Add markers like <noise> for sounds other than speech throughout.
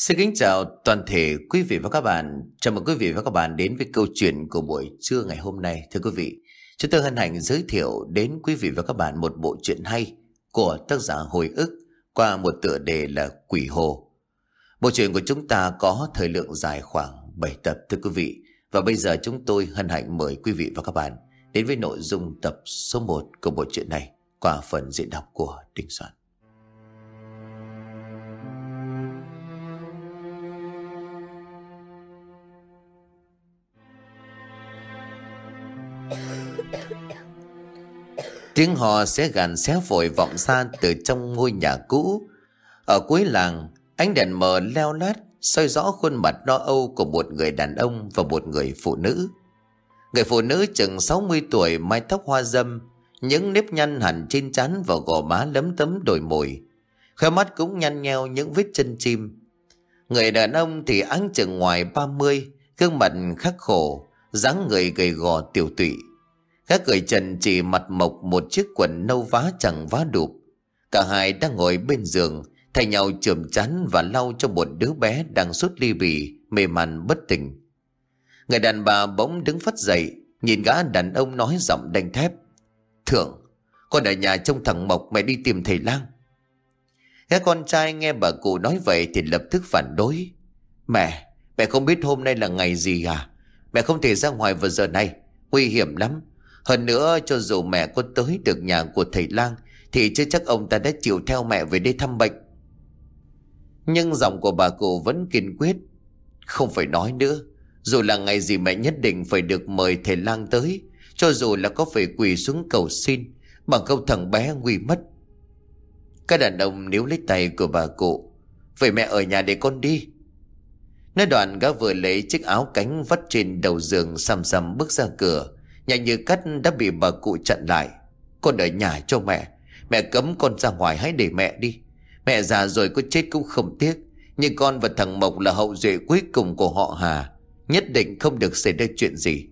Xin kính chào toàn thể quý vị và các bạn. Chào mừng quý vị và các bạn đến với câu chuyện của buổi trưa ngày hôm nay. Thưa quý vị, chúng tôi hân hạnh giới thiệu đến quý vị và các bạn một bộ truyện hay của tác giả Hồi ức qua một tựa đề là Quỷ Hồ. Bộ truyện của chúng ta có thời lượng dài khoảng 7 tập thưa quý vị. Và bây giờ chúng tôi hân hạnh mời quý vị và các bạn đến với nội dung tập số 1 của bộ truyện này qua phần diễn đọc của Đình Soạn. Tiếng hò sẽ gàn xé vội vọng xa từ trong ngôi nhà cũ. Ở cuối làng, ánh đèn mờ leo lát soi rõ khuôn mặt lo âu của một người đàn ông và một người phụ nữ. Người phụ nữ chừng 60 tuổi mái tóc hoa dâm, những nếp nhăn hẳn trên trán và gò má lấm tấm đồi mồi. Khóe mắt cũng nhăn nheo những vết chân chim. Người đàn ông thì áng chừng ngoài 30, gương mặt khắc khổ, dáng người gầy gò tiểu tụy. Các cởi trần chỉ mặt mộc một chiếc quần nâu vá chẳng vá đụp. Cả hai đang ngồi bên giường, thay nhau chườm chán và lau cho một đứa bé đang sốt ly bì, mê man bất tỉnh. Người đàn bà bỗng đứng phát dậy, nhìn gã đàn ông nói giọng đanh thép. Thượng, con ở nhà trông thằng Mộc mẹ đi tìm thầy lang. Các con trai nghe bà cụ nói vậy thì lập tức phản đối. Mẹ, mẹ không biết hôm nay là ngày gì à? Mẹ không thể ra ngoài vào giờ này, nguy hiểm lắm. Hơn nữa, cho dù mẹ có tới được nhà của thầy lang, Thì chưa chắc ông ta đã chịu theo mẹ về đây thăm bệnh. Nhưng giọng của bà cụ vẫn kiên quyết. Không phải nói nữa, Dù là ngày gì mẹ nhất định phải được mời thầy lang tới, Cho dù là có phải quỳ xuống cầu xin, Bằng câu thằng bé nguy mất. Các đàn ông níu lấy tay của bà cụ. Vậy mẹ ở nhà để con đi. Nói đoạn, gã vừa lấy chiếc áo cánh vắt trên đầu giường xăm xăm bước ra cửa. Nhà như cắt đã bị bà cụ chặn lại. Con ở nhà cho mẹ. Mẹ cấm con ra ngoài hãy để mẹ đi. Mẹ già rồi có chết cũng không tiếc. Nhưng con và thằng Mộc là hậu duệ cuối cùng của họ Hà. Nhất định không được xảy ra chuyện gì.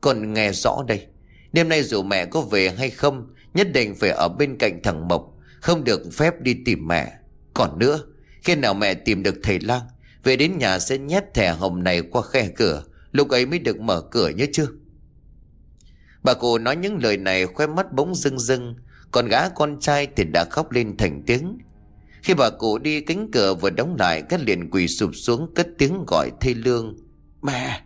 Con nghe rõ đây. Đêm nay dù mẹ có về hay không, Nhất định phải ở bên cạnh thằng Mộc. Không được phép đi tìm mẹ. Còn nữa, Khi nào mẹ tìm được thầy lang, Về đến nhà sẽ nhét thẻ hồng này qua khe cửa. Lúc ấy mới được mở cửa nhớ chưa? Bà cụ nói những lời này khoe mắt bỗng rưng rưng, Còn gã con trai thì đã khóc lên thành tiếng. Khi bà cụ đi cánh cửa vừa đóng lại Các liền quỳ sụp xuống cất tiếng gọi thê lương, Mẹ!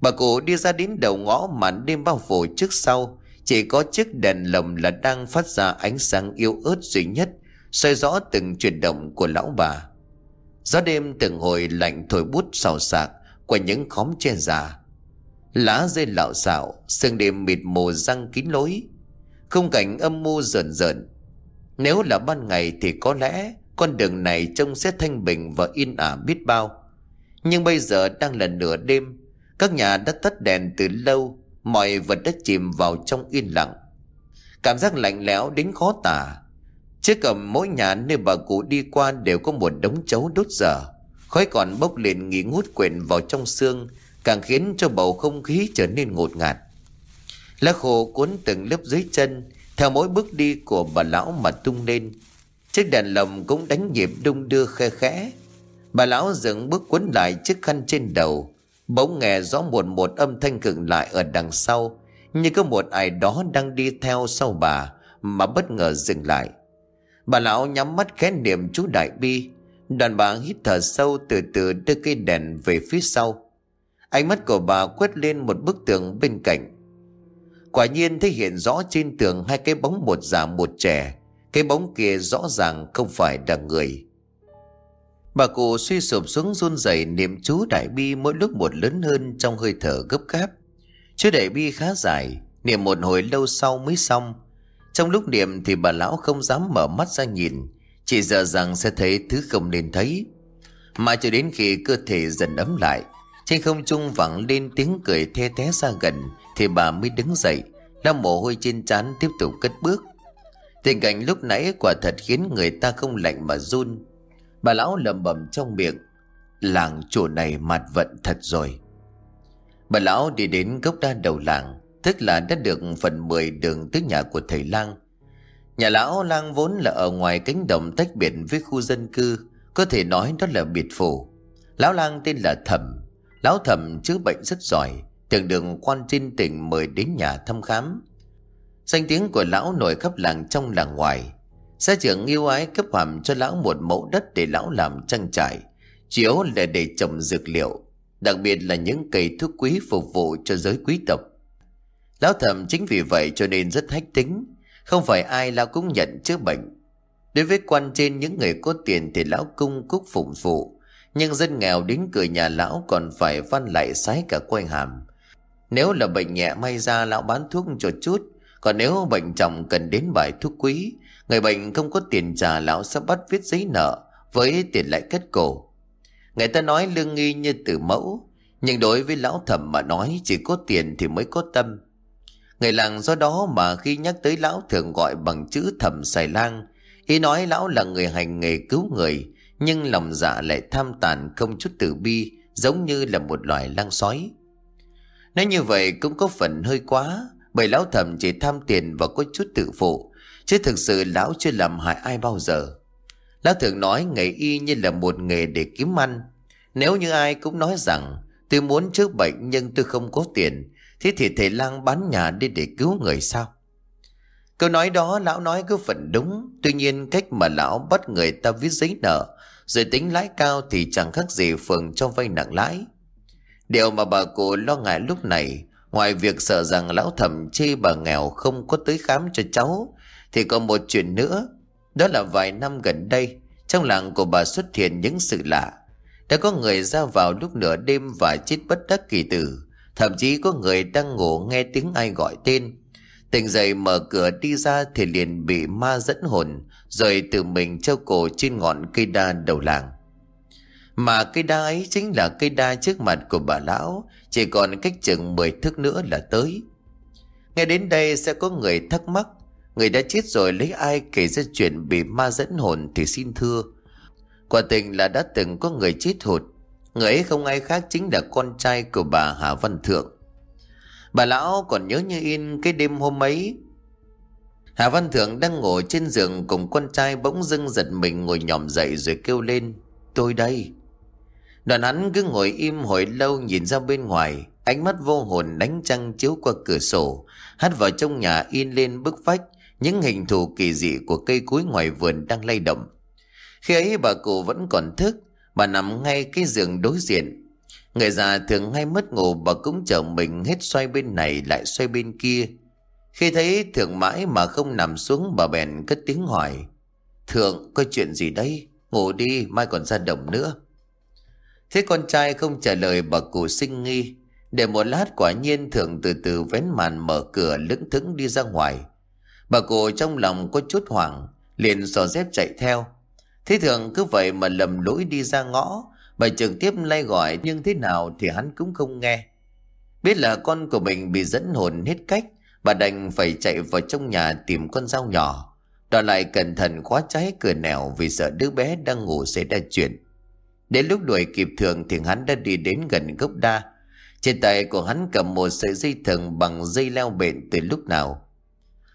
Bà cụ đi ra đến đầu ngõ màn đêm bao phủ trước sau, Chỉ có chiếc đèn lồng là đang phát ra ánh sáng yếu ớt duy nhất, soi rõ từng chuyển động của lão bà. Gió đêm từng hồi lạnh thổi bút xào xạc Qua những khóm tre già. Lá rơi lạo xạo, Sương đêm mịt mù răng kín lối. Không cảnh âm mưu rợn rợn. Nếu là ban ngày thì có lẽ Con đường này trông sẽ thanh bình và yên ả biết bao. Nhưng bây giờ đang là nửa đêm, Các nhà đã tắt đèn từ lâu, Mọi vật đã chìm vào trong yên lặng. Cảm giác lạnh lẽo đến khó tả. Trước cầm mỗi nhà nơi bà cụ đi qua đều có một đống chấu đốt dở. Khói còn bốc lên nghi ngút quyện vào trong xương càng khiến cho bầu không khí trở nên ngột ngạt. Lá khô cuốn từng lớp dưới chân, theo mỗi bước đi của bà lão mà tung lên. Chiếc đèn lồng cũng đánh nhịp đung đưa khe khẽ. Bà lão dừng bước cuốn lại chiếc khăn trên đầu, bỗng nghe rõ một một âm thanh cực lại ở đằng sau, như có một ai đó đang đi theo sau bà mà bất ngờ dừng lại. Bà lão nhắm mắt khẽ niệm chú đại bi, đoàn bà hít thở sâu từ từ đưa cây đèn về phía sau. Ánh mắt của bà quét lên một bức tường bên cạnh Quả nhiên thấy hiện rõ trên tường hai cái bóng một già một trẻ Cái bóng kia rõ ràng không phải là người Bà cụ suy sụp xuống run rẩy niệm chú đại bi mỗi lúc một lớn hơn trong hơi thở gấp gáp. Chú đại bi khá dài, niệm một hồi lâu sau mới xong. Trong lúc niệm thì bà lão không dám mở mắt ra nhìn, chỉ giờ rằng sẽ thấy thứ không nên thấy. Mà cho đến khi cơ thể dần ấm lại, trên không trung vẳng lên tiếng cười the té ra gần, Thì bà mới đứng dậy, lau mồ hôi trên trán tiếp tục cất bước. Tình cảnh lúc nãy quả thật khiến người ta không lạnh mà run. Bà lão lầm bầm trong miệng, Làng chỗ này mặt vận thật rồi. Bà lão đi đến gốc đa đầu làng, Tức là đã được phần 10 đường tới nhà của thầy lang. Nhà lão lang vốn là ở ngoài cánh đồng tách biệt với khu dân cư, Có thể nói đó là biệt phủ. Lão lang tên là Thẩm. Lão Thẩm chữa bệnh rất giỏi, Tưởng đường quan trên tỉnh mời đến nhà thăm khám. Danh tiếng của lão nổi khắp làng trong làng ngoài. Xã trưởng yêu ái cấp hàm cho lão một mẫu đất để lão làm trang trại Chiếu là để trồng dược liệu, Đặc biệt là những cây thuốc quý phục vụ cho giới quý tộc. Lão thẩm chính vì vậy cho nên rất hách tính, Không phải ai lão cũng nhận chữa bệnh. Đối với quan trên những người có tiền thì lão cung cúc phụng vụ nhưng dân nghèo đến cửa nhà lão còn phải văn lại sái cả quay hàm. Nếu là bệnh nhẹ, may ra lão bán thuốc cho chút. Còn nếu bệnh trọng cần đến bài thuốc quý, Người bệnh không có tiền trả, lão sẽ bắt viết giấy nợ Với tiền lại kết cổ. Người ta nói lương nghi như từ mẫu, Nhưng đối với lão thẩm mà nói Chỉ có tiền thì mới có tâm. Người làng do đó mà khi nhắc tới lão thường gọi bằng chữ thẩm xài lang. Ý nói lão là người hành nghề cứu người nhưng lòng dạ lại tham tàn không chút tử bi, Giống như là một loài lang sói. Nói như vậy cũng có phần hơi quá, Bởi lão thẩm chỉ tham tiền và có chút tự phụ, Chứ thực sự lão chưa làm hại ai bao giờ. Lão thường nói nghề y như là một nghề để kiếm ăn. Nếu như ai cũng nói rằng, Tôi muốn chữa bệnh nhưng tôi không có tiền, Thế thì thầy lang bán nhà đi để cứu người sao? Câu nói đó, lão nói có phần đúng. Tuy nhiên cách mà lão bắt người ta viết giấy nợ rồi tính lãi cao thì chẳng khác gì phường cho vay nặng lãi. Điều mà bà cụ lo ngại lúc này, Ngoài việc sợ rằng lão thẩm chê bà nghèo không có tới khám cho cháu, Thì còn một chuyện nữa. Đó là vài năm gần đây, Trong làng của bà xuất hiện những sự lạ. Đã có người ra vào lúc nửa đêm và chết bất đắc kỳ tử. Thậm chí có người đang ngủ nghe tiếng ai gọi tên. Tỉnh dậy mở cửa đi ra thì liền bị ma dẫn hồn rồi tự mình treo cổ trên ngọn cây đa đầu làng. Mà cây đa ấy chính là cây đa trước mặt của bà lão, Chỉ còn cách chừng 10 thước nữa là tới. Nghe đến đây sẽ có người thắc mắc, Người đã chết rồi lấy ai kể ra chuyện bị ma dẫn hồn thì xin thưa. Quả tình là đã từng có người chết hụt, Người ấy không ai khác chính là con trai của bà Hà Văn Thượng. Bà lão còn nhớ như in cái đêm hôm ấy Hà Văn Thượng đang ngồi trên giường cùng con trai bỗng dưng giật mình ngồi nhòm dậy rồi kêu lên, Tôi đây. Đoàn hắn cứ ngồi im hồi lâu nhìn ra bên ngoài, Ánh mắt vô hồn đánh trăng chiếu qua cửa sổ Hát vào trong nhà in lên bức vách Những hình thù kỳ dị của cây cối ngoài vườn đang lay động. Khi ấy bà cụ vẫn còn thức, Bà nằm ngay cái giường đối diện. Người già thường hay mất ngủ, bà cũng chở mình hết xoay bên này lại xoay bên kia. Khi thấy thượng mãi mà không nằm xuống bà bèn cất tiếng hỏi. Thượng có chuyện gì đây? Ngủ đi mai còn ra đồng nữa. Thế con trai không trả lời bà cụ sinh nghi. Để một lát quả nhiên thượng từ từ vén màn mở cửa lững thững đi ra ngoài. Bà cụ trong lòng có chút hoảng, liền xò dép chạy theo. Thế thượng cứ vậy mà lầm lỗi đi ra ngõ, Bà trực tiếp lay gọi nhưng thế nào thì hắn cũng không nghe. Biết là con của mình bị dẫn hồn hết cách, bà đành phải chạy vào trong nhà tìm con dao nhỏ. Đòi lại cẩn thận khóa trái cửa nẻo vì sợ đứa bé đang ngủ sẽ ra chuyện. Đến lúc đuổi kịp thường thì hắn đã đi đến gần gốc đa. Trên tay của hắn cầm một sợi dây thừng bằng dây leo bện từ lúc nào.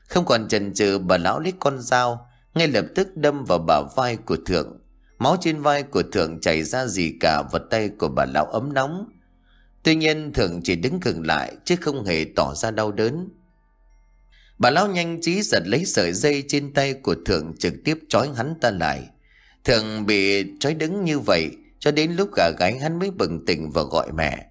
Không còn chần chừ bà lão lấy con dao, ngay lập tức đâm vào bả vai của thượng. Máu trên vai của Thượng chảy ra gì cả vật tay của bà lão ấm nóng. Tuy nhiên Thượng chỉ đứng gần lại chứ không hề tỏ ra đau đớn. Bà lão nhanh trí giật lấy sợi dây trên tay của Thượng trực tiếp trói hắn ta lại. Thượng bị trói đứng như vậy, cho đến lúc gà gái hắn mới bừng tỉnh và gọi mẹ.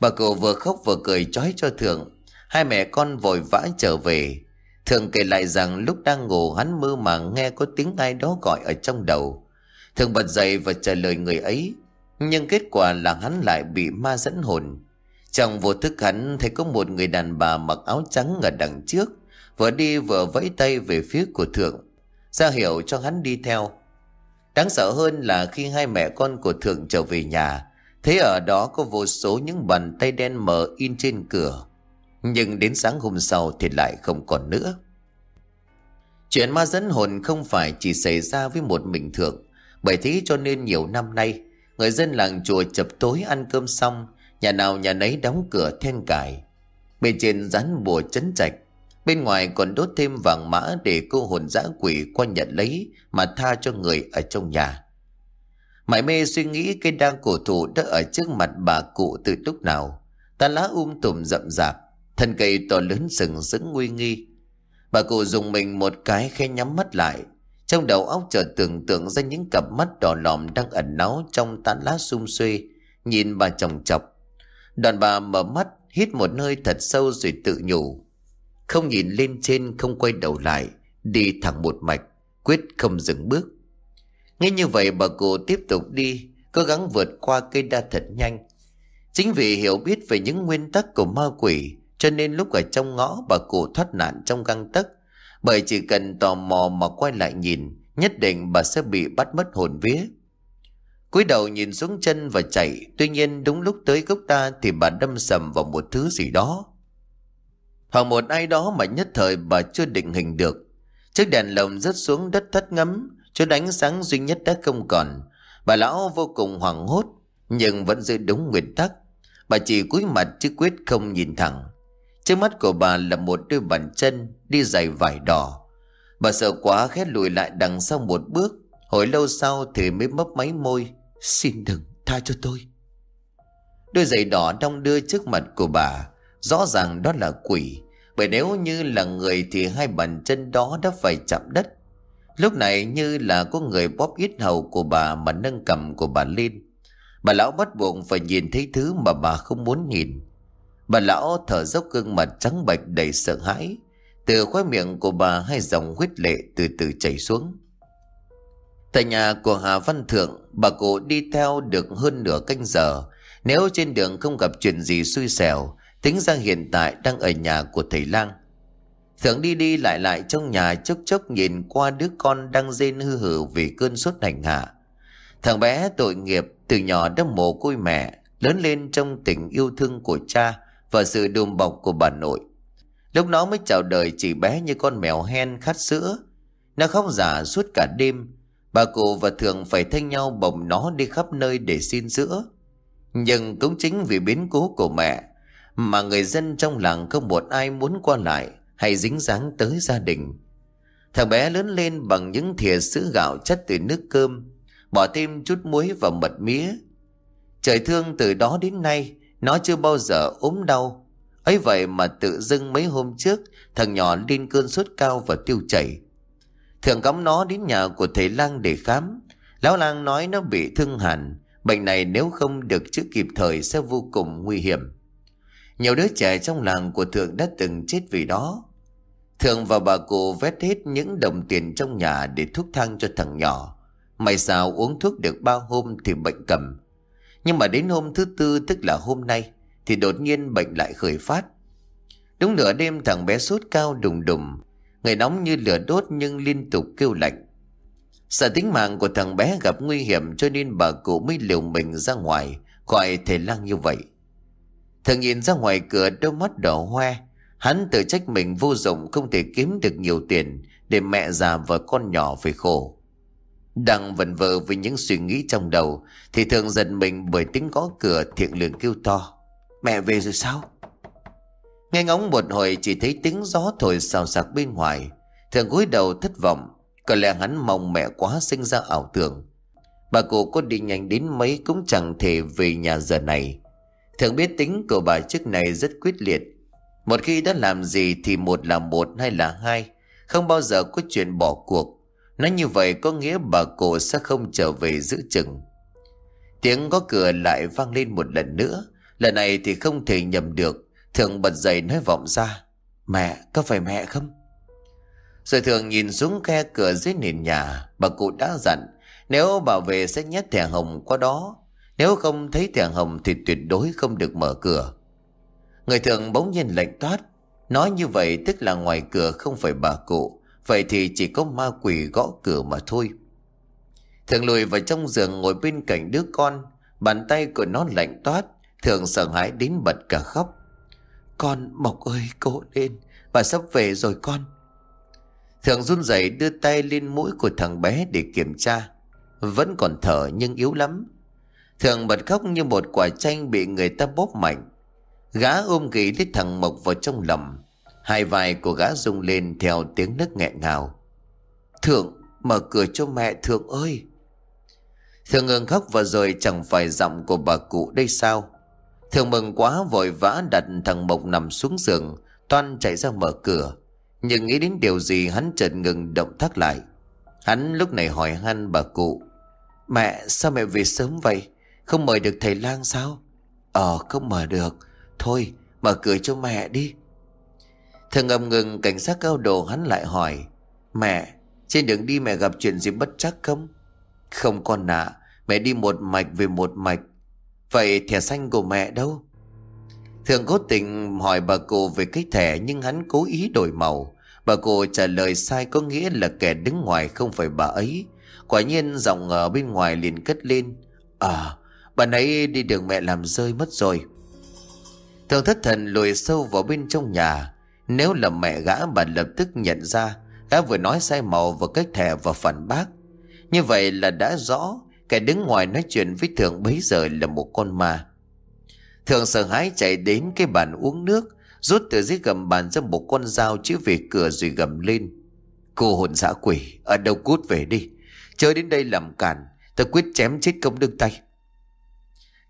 Bà cụ vừa khóc vừa cười trói cho Thượng. Hai mẹ con vội vã trở về. Thượng kể lại rằng lúc đang ngủ, hắn mơ màng nghe có tiếng ai đó gọi ở trong đầu. thượng bật dậy và trả lời người ấy, Nhưng kết quả là hắn lại bị ma dẫn hồn Trong vô thức hắn thấy có một người đàn bà mặc áo trắng ở đằng trước Vừa đi vừa vẫy tay về phía của thượng. Ra hiệu cho hắn đi theo. Đáng sợ hơn là khi hai mẹ con của thượng trở về nhà Thấy ở đó có vô số những bàn tay đen mờ in trên cửa. Nhưng đến sáng hôm sau thì lại không còn nữa. Chuyện ma dẫn hồn không phải chỉ xảy ra với một mình thượng. Bởi thế cho nên nhiều năm nay, Người dân làng chùa chập tối ăn cơm xong, Nhà nào nhà nấy đóng cửa then cài. Bên trên rắn bùa chấn trạch. Bên ngoài còn đốt thêm vàng mã Để cô hồn dã quỷ qua nhận lấy Mà tha cho người ở trong nhà Mãi mê suy nghĩ cây đa cổ thụ đã ở trước mặt bà cụ từ lúc nào. Ta lá um tùm rậm rạp, thân cây to lớn sừng sững nguy nghi. Bà cụ dùng mình một cái khe nhắm mắt lại. Trong đầu óc chợt tưởng tượng ra những cặp mắt đỏ lòm đang ẩn náu trong tán lá sum xuê, nhìn bà chồng chọc. Đoàn bà mở mắt, hít một hơi thật sâu rồi tự nhủ. Không nhìn lên trên, không quay đầu lại, đi thẳng một mạch, quyết không dừng bước. Nghe như vậy bà cụ tiếp tục đi, cố gắng vượt qua cây đa thật nhanh. Chính vì hiểu biết về những nguyên tắc của ma quỷ, cho nên lúc ở trong ngõ bà cụ thoát nạn trong găng tấc. Bởi chỉ cần tò mò mà quay lại nhìn, nhất định bà sẽ bị bắt mất hồn vía. cúi đầu nhìn xuống chân và chạy, tuy nhiên đúng lúc tới gốc ta thì bà đâm sầm vào một thứ gì đó. Hoặc một ai đó mà nhất thời bà chưa định hình được. Chiếc đèn lồng rớt xuống đất thất ngấm, Chút ánh sáng duy nhất đã không còn. Bà lão vô cùng hoảng hốt Nhưng vẫn giữ đúng nguyên tắc. Bà chỉ cúi mặt chứ quyết không nhìn thẳng. Trước mắt của bà là một đôi bàn chân Đi giày vải đỏ. Bà sợ quá khét lùi lại đằng sau một bước Hồi lâu sau thì mới mấp máy môi Xin đừng tha cho tôi. Đôi giày đỏ đong đưa trước mặt của bà. Rõ ràng đó là quỷ Bởi nếu như là người thì hai bàn chân đó đã phải chạm đất Lúc này như là có người bóp ít hầu của bà mà nâng cầm của bà lên. Bà lão bắt buộc phải nhìn thấy thứ mà bà không muốn nhìn. Bà lão thở dốc gương mặt trắng bệch đầy sợ hãi. Từ khóe miệng của bà hai dòng huyết lệ từ từ chảy xuống. Tại nhà của Hà Văn Thượng, bà cụ đi theo được hơn nửa canh giờ. Nếu trên đường không gặp chuyện gì xui xẻo, tính ra hiện tại đang ở nhà của thầy Lang. thường đi đi lại lại trong nhà chốc chốc nhìn qua đứa con đang rên hư hử vì cơn sốt hành hạ. Thằng bé tội nghiệp từ nhỏ đã mồ côi mẹ, lớn lên trong tình yêu thương của cha và sự đùm bọc của bà nội. Lúc nó mới chào đời chỉ bé như con mèo hen khát sữa. Nó khóc giả suốt cả đêm. Bà cụ và Thường phải thay nhau bồng nó đi khắp nơi để xin sữa. Nhưng cũng chính vì biến cố của mẹ mà người dân trong làng không một ai muốn qua lại hay dính dáng tới gia đình. Thằng bé lớn lên bằng những thìa sữa gạo chất từ nước cơm, bỏ thêm chút muối và mật mía. Trời thương từ đó đến nay, nó chưa bao giờ ốm đau. ấy vậy mà tự dưng mấy hôm trước, thằng nhỏ lên cơn sốt cao và tiêu chảy. Thường cắm nó đến nhà của thầy lang để khám. Lão lang nói nó bị thương hàn, bệnh này nếu không được chữa kịp thời sẽ vô cùng nguy hiểm. Nhiều đứa trẻ trong làng của Thượng đã từng chết vì đó. Thượng và bà cụ vét hết những đồng tiền trong nhà để thuốc thang cho thằng nhỏ. May sao uống thuốc được ba hôm thì bệnh cầm. Nhưng mà đến hôm thứ tư tức là hôm nay thì đột nhiên bệnh lại khởi phát. Đúng nửa đêm thằng bé sốt cao đùng đùng, người nóng như lửa đốt nhưng liên tục kêu lạnh. Sợ tính mạng của thằng bé gặp nguy hiểm cho nên bà cụ mới liều mình ra ngoài gọi thầy lang như vậy thường nhìn ra ngoài cửa đôi mắt đỏ hoe Hắn tự trách mình vô dụng không thể kiếm được nhiều tiền để mẹ già và con nhỏ phải khổ. Đang vần vờ với những suy nghĩ trong đầu thì thường giật mình bởi tiếng gõ cửa thiện lương kêu to. Mẹ về rồi sao? Nghe ngóng một hồi chỉ thấy tiếng gió thổi xào xạc bên ngoài. Thường gối đầu thất vọng. Có lẽ hắn mong mẹ quá sinh ra ảo tưởng. Bà cụ có đi nhanh đến mấy cũng chẳng thể về nhà giờ này. Thường biết tính của bà trước này rất quyết liệt một khi đã làm gì thì một là một hay là hai, không bao giờ có chuyện bỏ cuộc. Nói như vậy có nghĩa bà cụ sẽ không trở về giữ chừng. Tiếng có cửa lại vang lên một lần nữa, lần này thì không thể nhầm được, thường bật dậy nói vọng ra. Mẹ, có phải mẹ không? Rồi thường nhìn xuống khe cửa dưới nền nhà, bà cụ đã dặn, nếu bảo vệ sẽ nhét thẻ hồng qua đó, nếu không thấy thẻ hồng thì tuyệt đối không được mở cửa. Người thường bỗng nhiên lạnh toát. Nói như vậy tức là ngoài cửa không phải bà cụ. Vậy thì chỉ có ma quỷ gõ cửa mà thôi. Thường lùi vào trong giường ngồi bên cạnh đứa con. Bàn tay của nó lạnh toát. Thường sợ hãi đến bật cả khóc. Con Mộc ơi cô lên. Bà sắp về rồi con. Thường run rẩy đưa tay lên mũi của thằng bé để kiểm tra. Vẫn còn thở nhưng yếu lắm. Thường bật khóc như một quả chanh bị người ta bóp mạnh. Gã ôm ghì lấy thằng Mộc vào trong lòng. Hai vai của gã rung lên theo tiếng nấc nghẹn ngào. Thượng, mở cửa cho mẹ, Thượng ơi. Thường ngừng khóc và rồi chẳng phải giọng của bà cụ đây sao? Thường mừng quá, vội vã đặt thằng Mộc nằm xuống giường, Toan chạy ra mở cửa. Nhưng nghĩ đến điều gì, hắn chợt ngừng động tác lại. Hắn lúc này hỏi han bà cụ, Mẹ, sao mẹ về sớm vậy? Không mời được thầy lang sao? Ờ không mời được. Thôi, mở cửa cho mẹ đi. Thường ngầm ngừng, cảnh sát cao đồ hắn lại hỏi, Mẹ, trên đường đi mẹ gặp chuyện gì bất chắc không? Không con nạ Mẹ đi một mạch về một mạch. Vậy thẻ xanh của mẹ đâu? Thường cố tình hỏi bà cụ về cái thẻ, Nhưng hắn cố ý đổi màu. Bà cụ trả lời sai có nghĩa là kẻ đứng ngoài không phải bà ấy. Quả nhiên giọng ở bên ngoài liền cất lên À bà ấy đi đường mẹ làm rơi mất rồi. Thường thất thần lùi sâu vào bên trong nhà. Nếu là mẹ gã bà lập tức nhận ra Gã vừa nói sai màu và cách thẻ và phản bác. Như vậy là đã rõ, Kẻ đứng ngoài nói chuyện với Thường bấy giờ là một con ma. Thường sợ hãi chạy đến cái bàn uống nước, Rút từ dưới gầm bàn ra một con dao chữ về cửa rồi gầm lên. Cô hồn dã quỷ, Ở đâu cút về đi? Chơi đến đây làm cản Ta quyết chém chết công đương tay.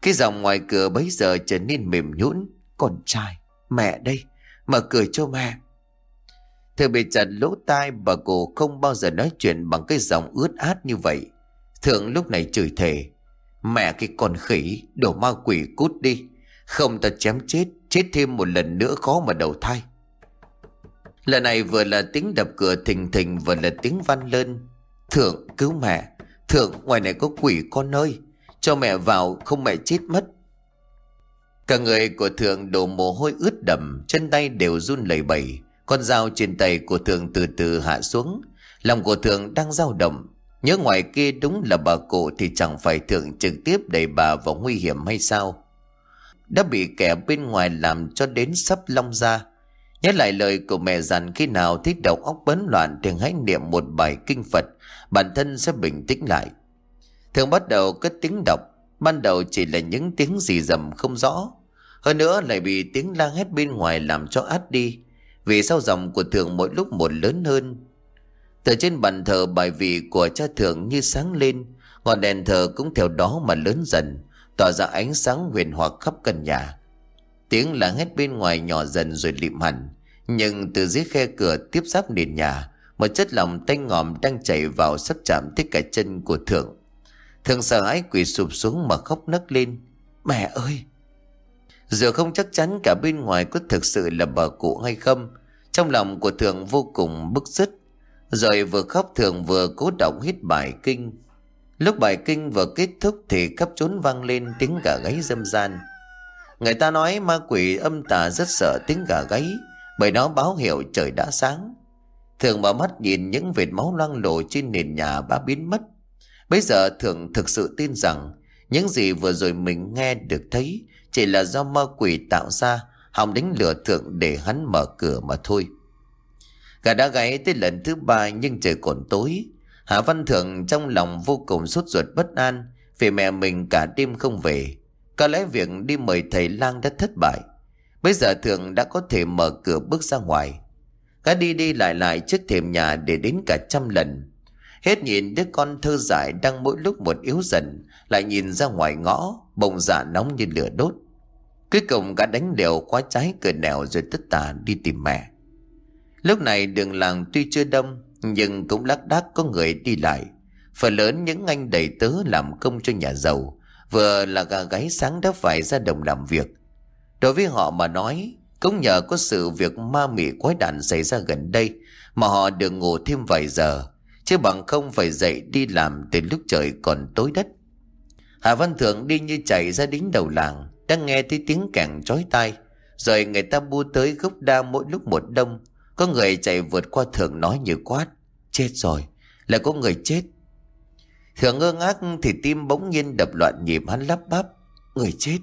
Cái giọng ngoài cửa bấy giờ trở nên mềm nhũn. Con trai, Mẹ đây, Mở cửa cho mẹ. Thưa bị chặt lỗ tai, Bà cô không bao giờ nói chuyện Bằng cái giọng ướt át như vậy. Thượng lúc này chửi thề, Mẹ cái con khỉ đồ ma quỷ cút đi. Không ta chém chết Chết thêm một lần nữa khó mà đầu thai. Lần này vừa là tiếng đập cửa thình thình, Vừa là tiếng văn lên. Thượng cứu mẹ, Thượng ngoài này có quỷ con ơi. Cho mẹ vào không mẹ chết mất. Cả người của thượng đổ mồ hôi ướt đầm Chân tay đều run lẩy bẩy Con dao trên tay của thượng từ từ hạ xuống. Lòng của thượng đang dao động Nhớ ngoài kia đúng là bà cụ Thì chẳng phải thượng trực tiếp đẩy bà vào nguy hiểm hay sao? Đã bị kẻ bên ngoài làm cho đến sắp long ra Nhớ lại lời của mẹ dặn khi nào thích đầu óc bấn loạn thì hãy niệm một bài kinh Phật, bản thân sẽ bình tĩnh lại. Thường bắt đầu cất tiếng đọc, ban đầu chỉ là những tiếng gì dầm không rõ. Hơn nữa lại bị tiếng la hét bên ngoài làm cho át đi, vì sau dòng của thường mỗi lúc một lớn hơn. Từ trên bàn thờ bài vị của cha thường như sáng lên, ngọn đèn thờ cũng theo đó mà lớn dần, tỏa ra ánh sáng huyền hoặc khắp căn nhà. Tiếng la hét bên ngoài nhỏ dần rồi lịm hẳn. Nhưng từ dưới khe cửa tiếp giáp nền nhà, một chất lỏng tanh ngòm đang chảy vào sắp chạm tới cả chân của thượng thường sợ hãi quỳ sụp xuống mà khóc nấc lên. Mẹ ơi! Giờ không chắc chắn cả bên ngoài có thực sự là bà cụ hay không. Trong lòng của thường vô cùng bức xứt. Rồi vừa khóc thường vừa cố động hít bài kinh. Lúc bài kinh vừa kết thúc thì khắp trốn vang lên tiếng gà gáy dâm gian. Người ta nói ma quỷ âm tà rất sợ tiếng gà gáy, bởi nó báo hiệu trời đã sáng. Thường mở mắt nhìn những vệt máu loang lổ trên nền nhà ba biến mất. Bây giờ Thường thực sự tin rằng những gì vừa rồi mình nghe được thấy chỉ là do ma quỷ tạo ra, hòng đánh lửa Thượng để hắn mở cửa mà thôi. Gà đã gáy tới lần thứ ba nhưng trời còn tối. Hạ Văn Thượng trong lòng vô cùng sốt ruột bất an, vì mẹ mình cả đêm không về. Có lẽ việc đi mời thầy lang đã thất bại. Bây giờ Thượng đã có thể mở cửa bước ra ngoài. Gã đi đi lại lại trước thềm nhà để đến cả trăm lần. Hết nhìn đứa con thơ dại đang mỗi lúc một yếu dần, lại nhìn ra ngoài ngõ, bồng dạ nóng như lửa đốt. Cuối cùng gã đánh đều quá trái cửa nẻo rồi tất tả đi tìm mẹ. Lúc này đường làng tuy chưa đông, nhưng cũng lác đác có người đi lại. Phần lớn những anh đầy tớ làm công cho nhà giàu, vừa là gà gáy sáng đã phải ra đồng làm việc. Đối với họ mà nói, cũng nhờ có sự việc ma mị quái đản xảy ra gần đây mà họ được ngủ thêm vài giờ, chứ bằng không phải dậy đi làm từ lúc trời còn tối đất. Hà Văn Thượng đi như chạy ra đính đầu làng, đang nghe thấy tiếng càng chói tai, rồi người ta bu tới gốc đa mỗi lúc một đông, có người chạy vượt qua Thượng nói như quát, chết rồi, là có người chết. Thượng ngơ ngác thì tim bỗng nhiên đập loạn nhịp hắn lắp bắp, người chết.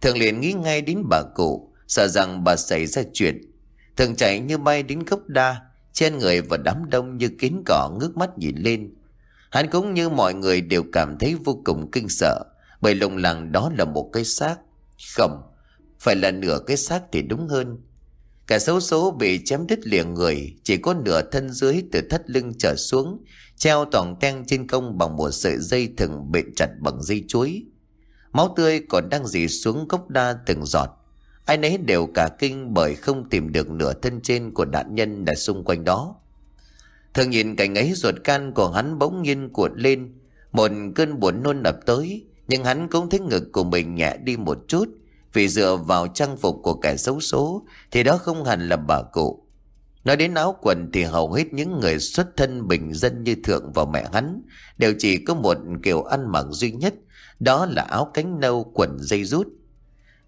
Thượng liền nghĩ ngay đến bà cụ, sợ rằng bà xảy ra chuyện. Thượng chạy như bay đến gốc đa, trên người và đám đông như kín cỏ ngước mắt nhìn lên. Hắn cũng như mọi người đều cảm thấy vô cùng kinh sợ, bởi lùng lẳng đó là một cái xác. Không, phải là nửa cái xác thì đúng hơn. Cả xấu số bị chém đứt liền người, chỉ có nửa thân dưới từ thắt lưng trở xuống, treo toàn ten trên công bằng một sợi dây thừng bện chặt bằng dây chuối. Máu tươi còn đang dì xuống gốc đa từng giọt. Ai nấy đều cả kinh bởi không tìm được nửa thân trên của nạn nhân đã xung quanh đó. Thường nhìn cảnh ấy ruột can của hắn bỗng nhiên cuộn lên, một cơn buồn nôn ập tới, nhưng hắn cũng thấy ngực của mình nhẹ đi một chút, vì dựa vào trang phục của kẻ xấu số thì đó không hẳn là bà cụ. Nói đến áo quần thì hầu hết những người xuất thân bình dân như Thượng và mẹ hắn đều chỉ có một kiểu ăn mặc duy nhất, đó là áo cánh nâu quần dây rút.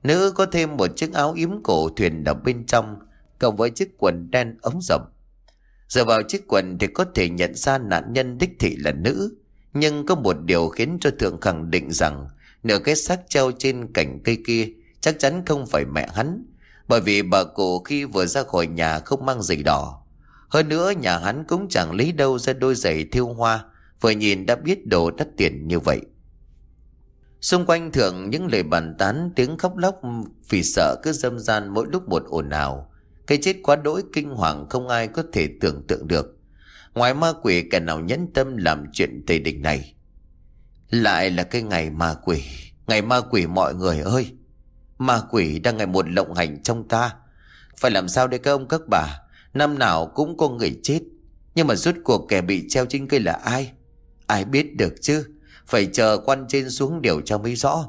Nữ có thêm một chiếc áo yếm cổ thuyền ở bên trong, cộng với chiếc quần đen ống rộng. Giờ vào chiếc quần thì có thể nhận ra nạn nhân đích thị là nữ, nhưng có một điều khiến cho Thượng khẳng định rằng nửa cái xác treo trên cành cây kia chắc chắn không phải mẹ hắn, bởi vì bà cụ khi vừa ra khỏi nhà không mang giày đỏ. Hơn nữa nhà hắn cũng chẳng lấy đâu ra đôi giày thiêu hoa, vừa nhìn đã biết đồ đắt tiền như vậy. Xung quanh thường những lời bàn tán, tiếng khóc lóc vì sợ cứ dâm gian mỗi lúc một ồn ào. Cái chết quá đỗi kinh hoàng không ai có thể tưởng tượng được. Ngoài ma quỷ, kẻ nào nhẫn tâm làm chuyện tề đình này. Lại là cái ngày ma quỷ. Ngày ma quỷ mọi người ơi. Ma quỷ đang ngày một lộng hành trong ta. Phải làm sao đây các ông các bà. Năm nào cũng có người chết. Nhưng mà rốt cuộc kẻ bị treo trên cây là ai? Ai biết được chứ? Phải chờ quan trên xuống điều tra mới rõ.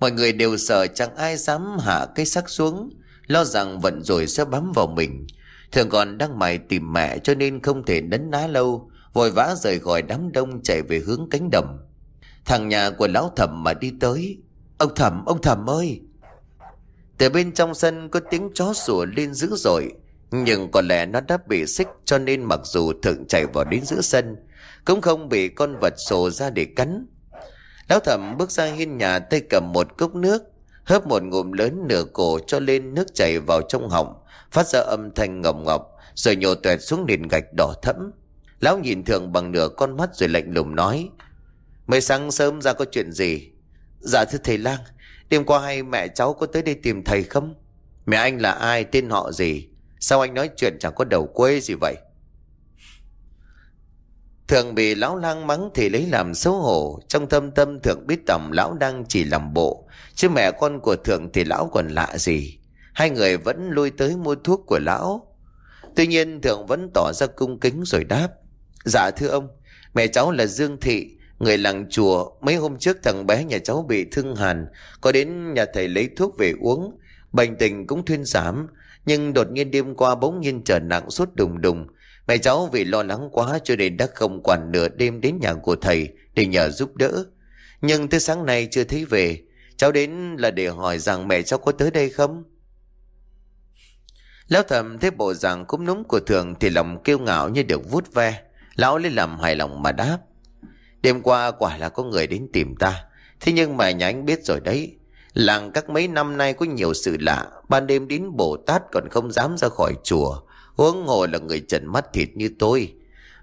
Mọi người đều sợ chẳng ai dám hạ cái xác xuống. Lo rằng vận rồi sẽ bám vào mình. Thường còn đang mày tìm mẹ cho nên không thể nấn ná lâu. Vội vã rời khỏi đám đông chạy về hướng cánh đầm. Thằng nhà của lão thẩm mà đi tới Ông thẩm, ông thẩm ơi! Từ bên trong sân có tiếng chó sủa lên dữ dội, nhưng có lẽ nó đã bị xích cho nên mặc dù thượng chạy vào đến giữa sân, cũng không bị con vật sổ ra để cắn. Lão thẩm bước ra hiên nhà tay cầm một cốc nước, hớp một ngụm lớn nửa cổ cho lên nước chảy vào trong họng, phát ra âm thanh ngọc ngọc, rồi nhổ tuẹt xuống nền gạch đỏ thẫm. Lão nhìn thường bằng nửa con mắt rồi lạnh lùng nói, Mới sáng sớm ra có chuyện gì? Dạ thưa thầy lang Đêm qua hay mẹ cháu có tới đây tìm thầy không Mẹ anh là ai tên họ gì Sao anh nói chuyện chẳng có đầu quê gì vậy Thường bị lão lang mắng thì lấy làm xấu hổ. Trong tâm tâm thường biết tầm lão đang chỉ làm bộ. Chứ mẹ con của thượng thì lão còn lạ gì? Hai người vẫn lui tới mua thuốc của lão. Tuy nhiên thượng vẫn tỏ ra cung kính rồi đáp. Dạ thưa ông, Mẹ cháu là Dương Thị, Người làng chùa. Mấy hôm trước thằng bé nhà cháu bị thương hàn. Có đến nhà thầy lấy thuốc về uống. Bệnh tình cũng thuyên giảm. Nhưng đột nhiên đêm qua bỗng nhiên trở nặng suốt đùng đùng. Mẹ cháu vì lo lắng quá cho nên đã không quản nửa đêm đến nhà của thầy để nhờ giúp đỡ. Nhưng tới sáng nay chưa thấy về. Cháu đến là để hỏi rằng mẹ cháu có tới đây không? Lão thầm thấy bộ dạng cúm núm của thường thì lòng kêu ngạo như được vút ve. Lão lấy làm hài lòng mà đáp. Đêm qua quả là có người đến tìm ta. Thế nhưng mà nhà anh biết rồi đấy. Làng các mấy năm nay có nhiều sự lạ. Ban đêm đến Bồ Tát còn không dám ra khỏi chùa. Huống hồ là người trần mắt thịt như tôi.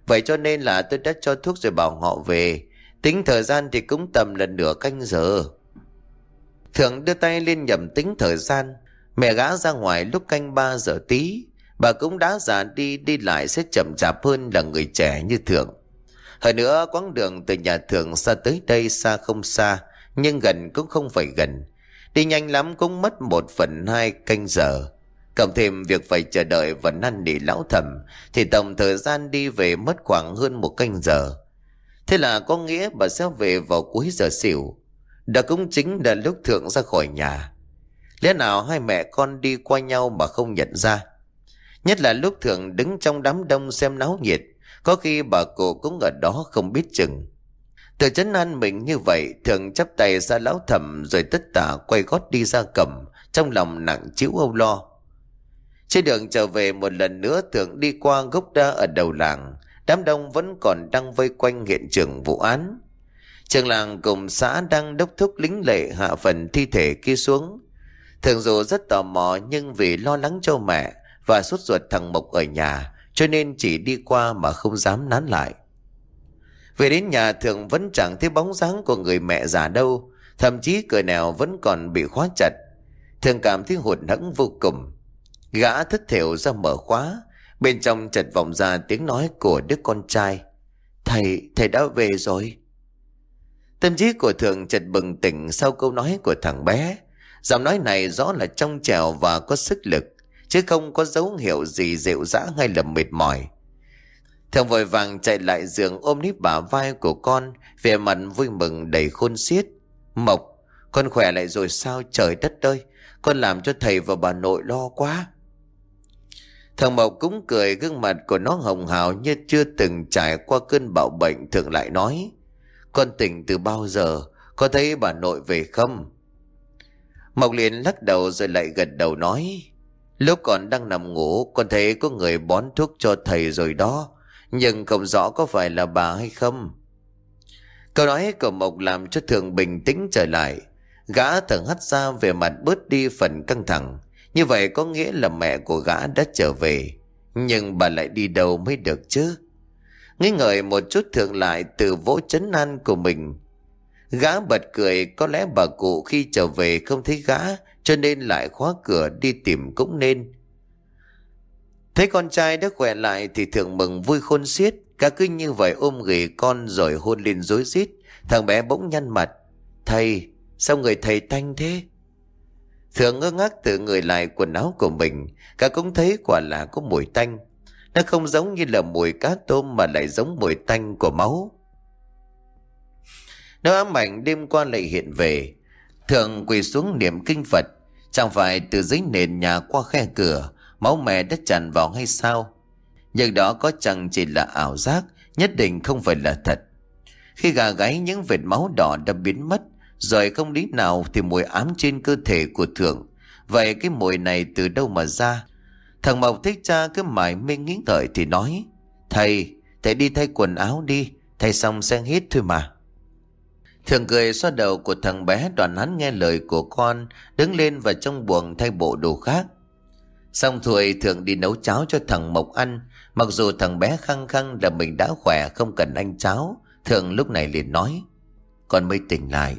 Vậy cho nên là tôi đã cho thuốc rồi bảo họ về. Tính thời gian thì cũng tầm lần nửa canh giờ. Thượng đưa tay lên nhầm tính thời gian. Mẹ gã ra ngoài lúc canh ba giờ tí. Bà cũng đã già đi đi lại sẽ chậm chạp hơn là người trẻ như Thượng. Hơn nữa quãng đường từ nhà thượng xa tới đây xa không xa, nhưng gần cũng không phải gần. Đi nhanh lắm cũng mất một phần hai canh giờ. Cộng thêm việc phải chờ đợi và năn nỉ lão thẩm thì tổng thời gian đi về mất khoảng hơn một canh giờ. Thế là có nghĩa bà sẽ về vào cuối giờ xỉu. Đó cũng chính là lúc thượng ra khỏi nhà. Lẽ nào hai mẹ con đi qua nhau mà không nhận ra? Nhất là lúc thượng đứng trong đám đông xem náo nhiệt, có khi bà cụ cũng ở đó không biết chừng. Từ chấn an mình như vậy, thượng chấp tay ra lão thẩm rồi tất tả quay gót đi ra cầm, trong lòng nặng chịu âu lo. Trên đường trở về một lần nữa thường đi qua gốc đa ở đầu làng, đám đông vẫn còn đang vây quanh hiện trường vụ án. Trường làng cùng xã đang đốc thúc lính lệ hạ phần thi thể kia xuống. Thường dù rất tò mò nhưng vì lo lắng cho mẹ và suốt ruột thằng Mộc ở nhà, cho nên chỉ đi qua mà không dám nán lại. Về đến nhà thường vẫn chẳng thấy bóng dáng của người mẹ già đâu, thậm chí cửa nào vẫn còn bị khóa chặt. Thường cảm thấy hụt hẫng vô cùng. Gã thất thiểu ra mở khóa. Bên trong chật vọng ra tiếng nói của đứa con trai. Thầy, thầy đã về rồi. Tâm trí của thường chợt bừng tỉnh sau câu nói của thằng bé. Giọng nói này rõ là trong trèo và có sức lực Chứ không có dấu hiệu gì dịu dã hay là mệt mỏi. Thường vội vàng chạy lại giường ôm nít bả vai của con Về mặt vui mừng đầy khôn xiết. Mộc, con khỏe lại rồi sao trời đất ơi Con làm cho thầy và bà nội lo quá. Thằng Mộc cũng cười, gương mặt của nó hồng hào như chưa từng trải qua cơn bạo bệnh, thường lại nói, Con tỉnh từ bao giờ? Có thấy bà nội về không? Mộc liền lắc đầu rồi lại gật đầu nói, Lúc còn đang nằm ngủ, Con thấy có người bón thuốc cho thầy rồi đó, Nhưng không rõ có phải là bà hay không. Câu nói của Mộc làm cho Thường bình tĩnh trở lại. Gã thở hắt ra về mặt bớt đi phần căng thẳng. Như vậy có nghĩa là mẹ của gã đã trở về Nhưng bà lại đi đâu mới được chứ Nghĩ ngợi một chút thường lại từ vỗ chấn an của mình Gã bật cười có lẽ bà cụ khi trở về không thấy gã cho nên lại khóa cửa đi tìm cũng nên. Thấy con trai đã khỏe lại thì thường mừng vui khôn xiết. Cả kinh như vậy ôm ghì con rồi hôn lên rối rít. Thằng bé bỗng nhăn mặt. Thầy, sao người thầy thanh thế? Thường ngơ ngác tự người lại quần áo của mình. Cả cũng thấy quả là có mùi tanh. Nó không giống như là mùi cá tôm mà lại giống mùi tanh của máu. Nó ám ảnh đêm qua lại hiện về. Thường quỳ xuống niệm kinh Phật. Chẳng phải từ dưới nền nhà qua khe cửa, máu mẹ đã tràn vào hay sao? Nhưng đó có chẳng chỉ là ảo giác, nhất định không phải là thật. Khi gà gáy những vệt máu đỏ đã biến mất, rồi không lý nào thì mùi ám trên cơ thể của thượng. Vậy cái mùi này từ đâu mà ra? Thằng Mộc thích cha cứ mải mê nghĩ ngợi thì nói, Thầy, thầy đi thay quần áo đi, thầy xong sẽ hít thôi mà. Thường cười xoa đầu của thằng bé đoàn hắn nghe lời của con, đứng lên và trong buồng thay bộ đồ khác. Xong thôi thường đi nấu cháo cho thằng Mộc ăn, mặc dù thằng bé khăng khăng là mình đã khỏe không cần anh cháo, thường lúc này liền nói. Con mới tỉnh lại,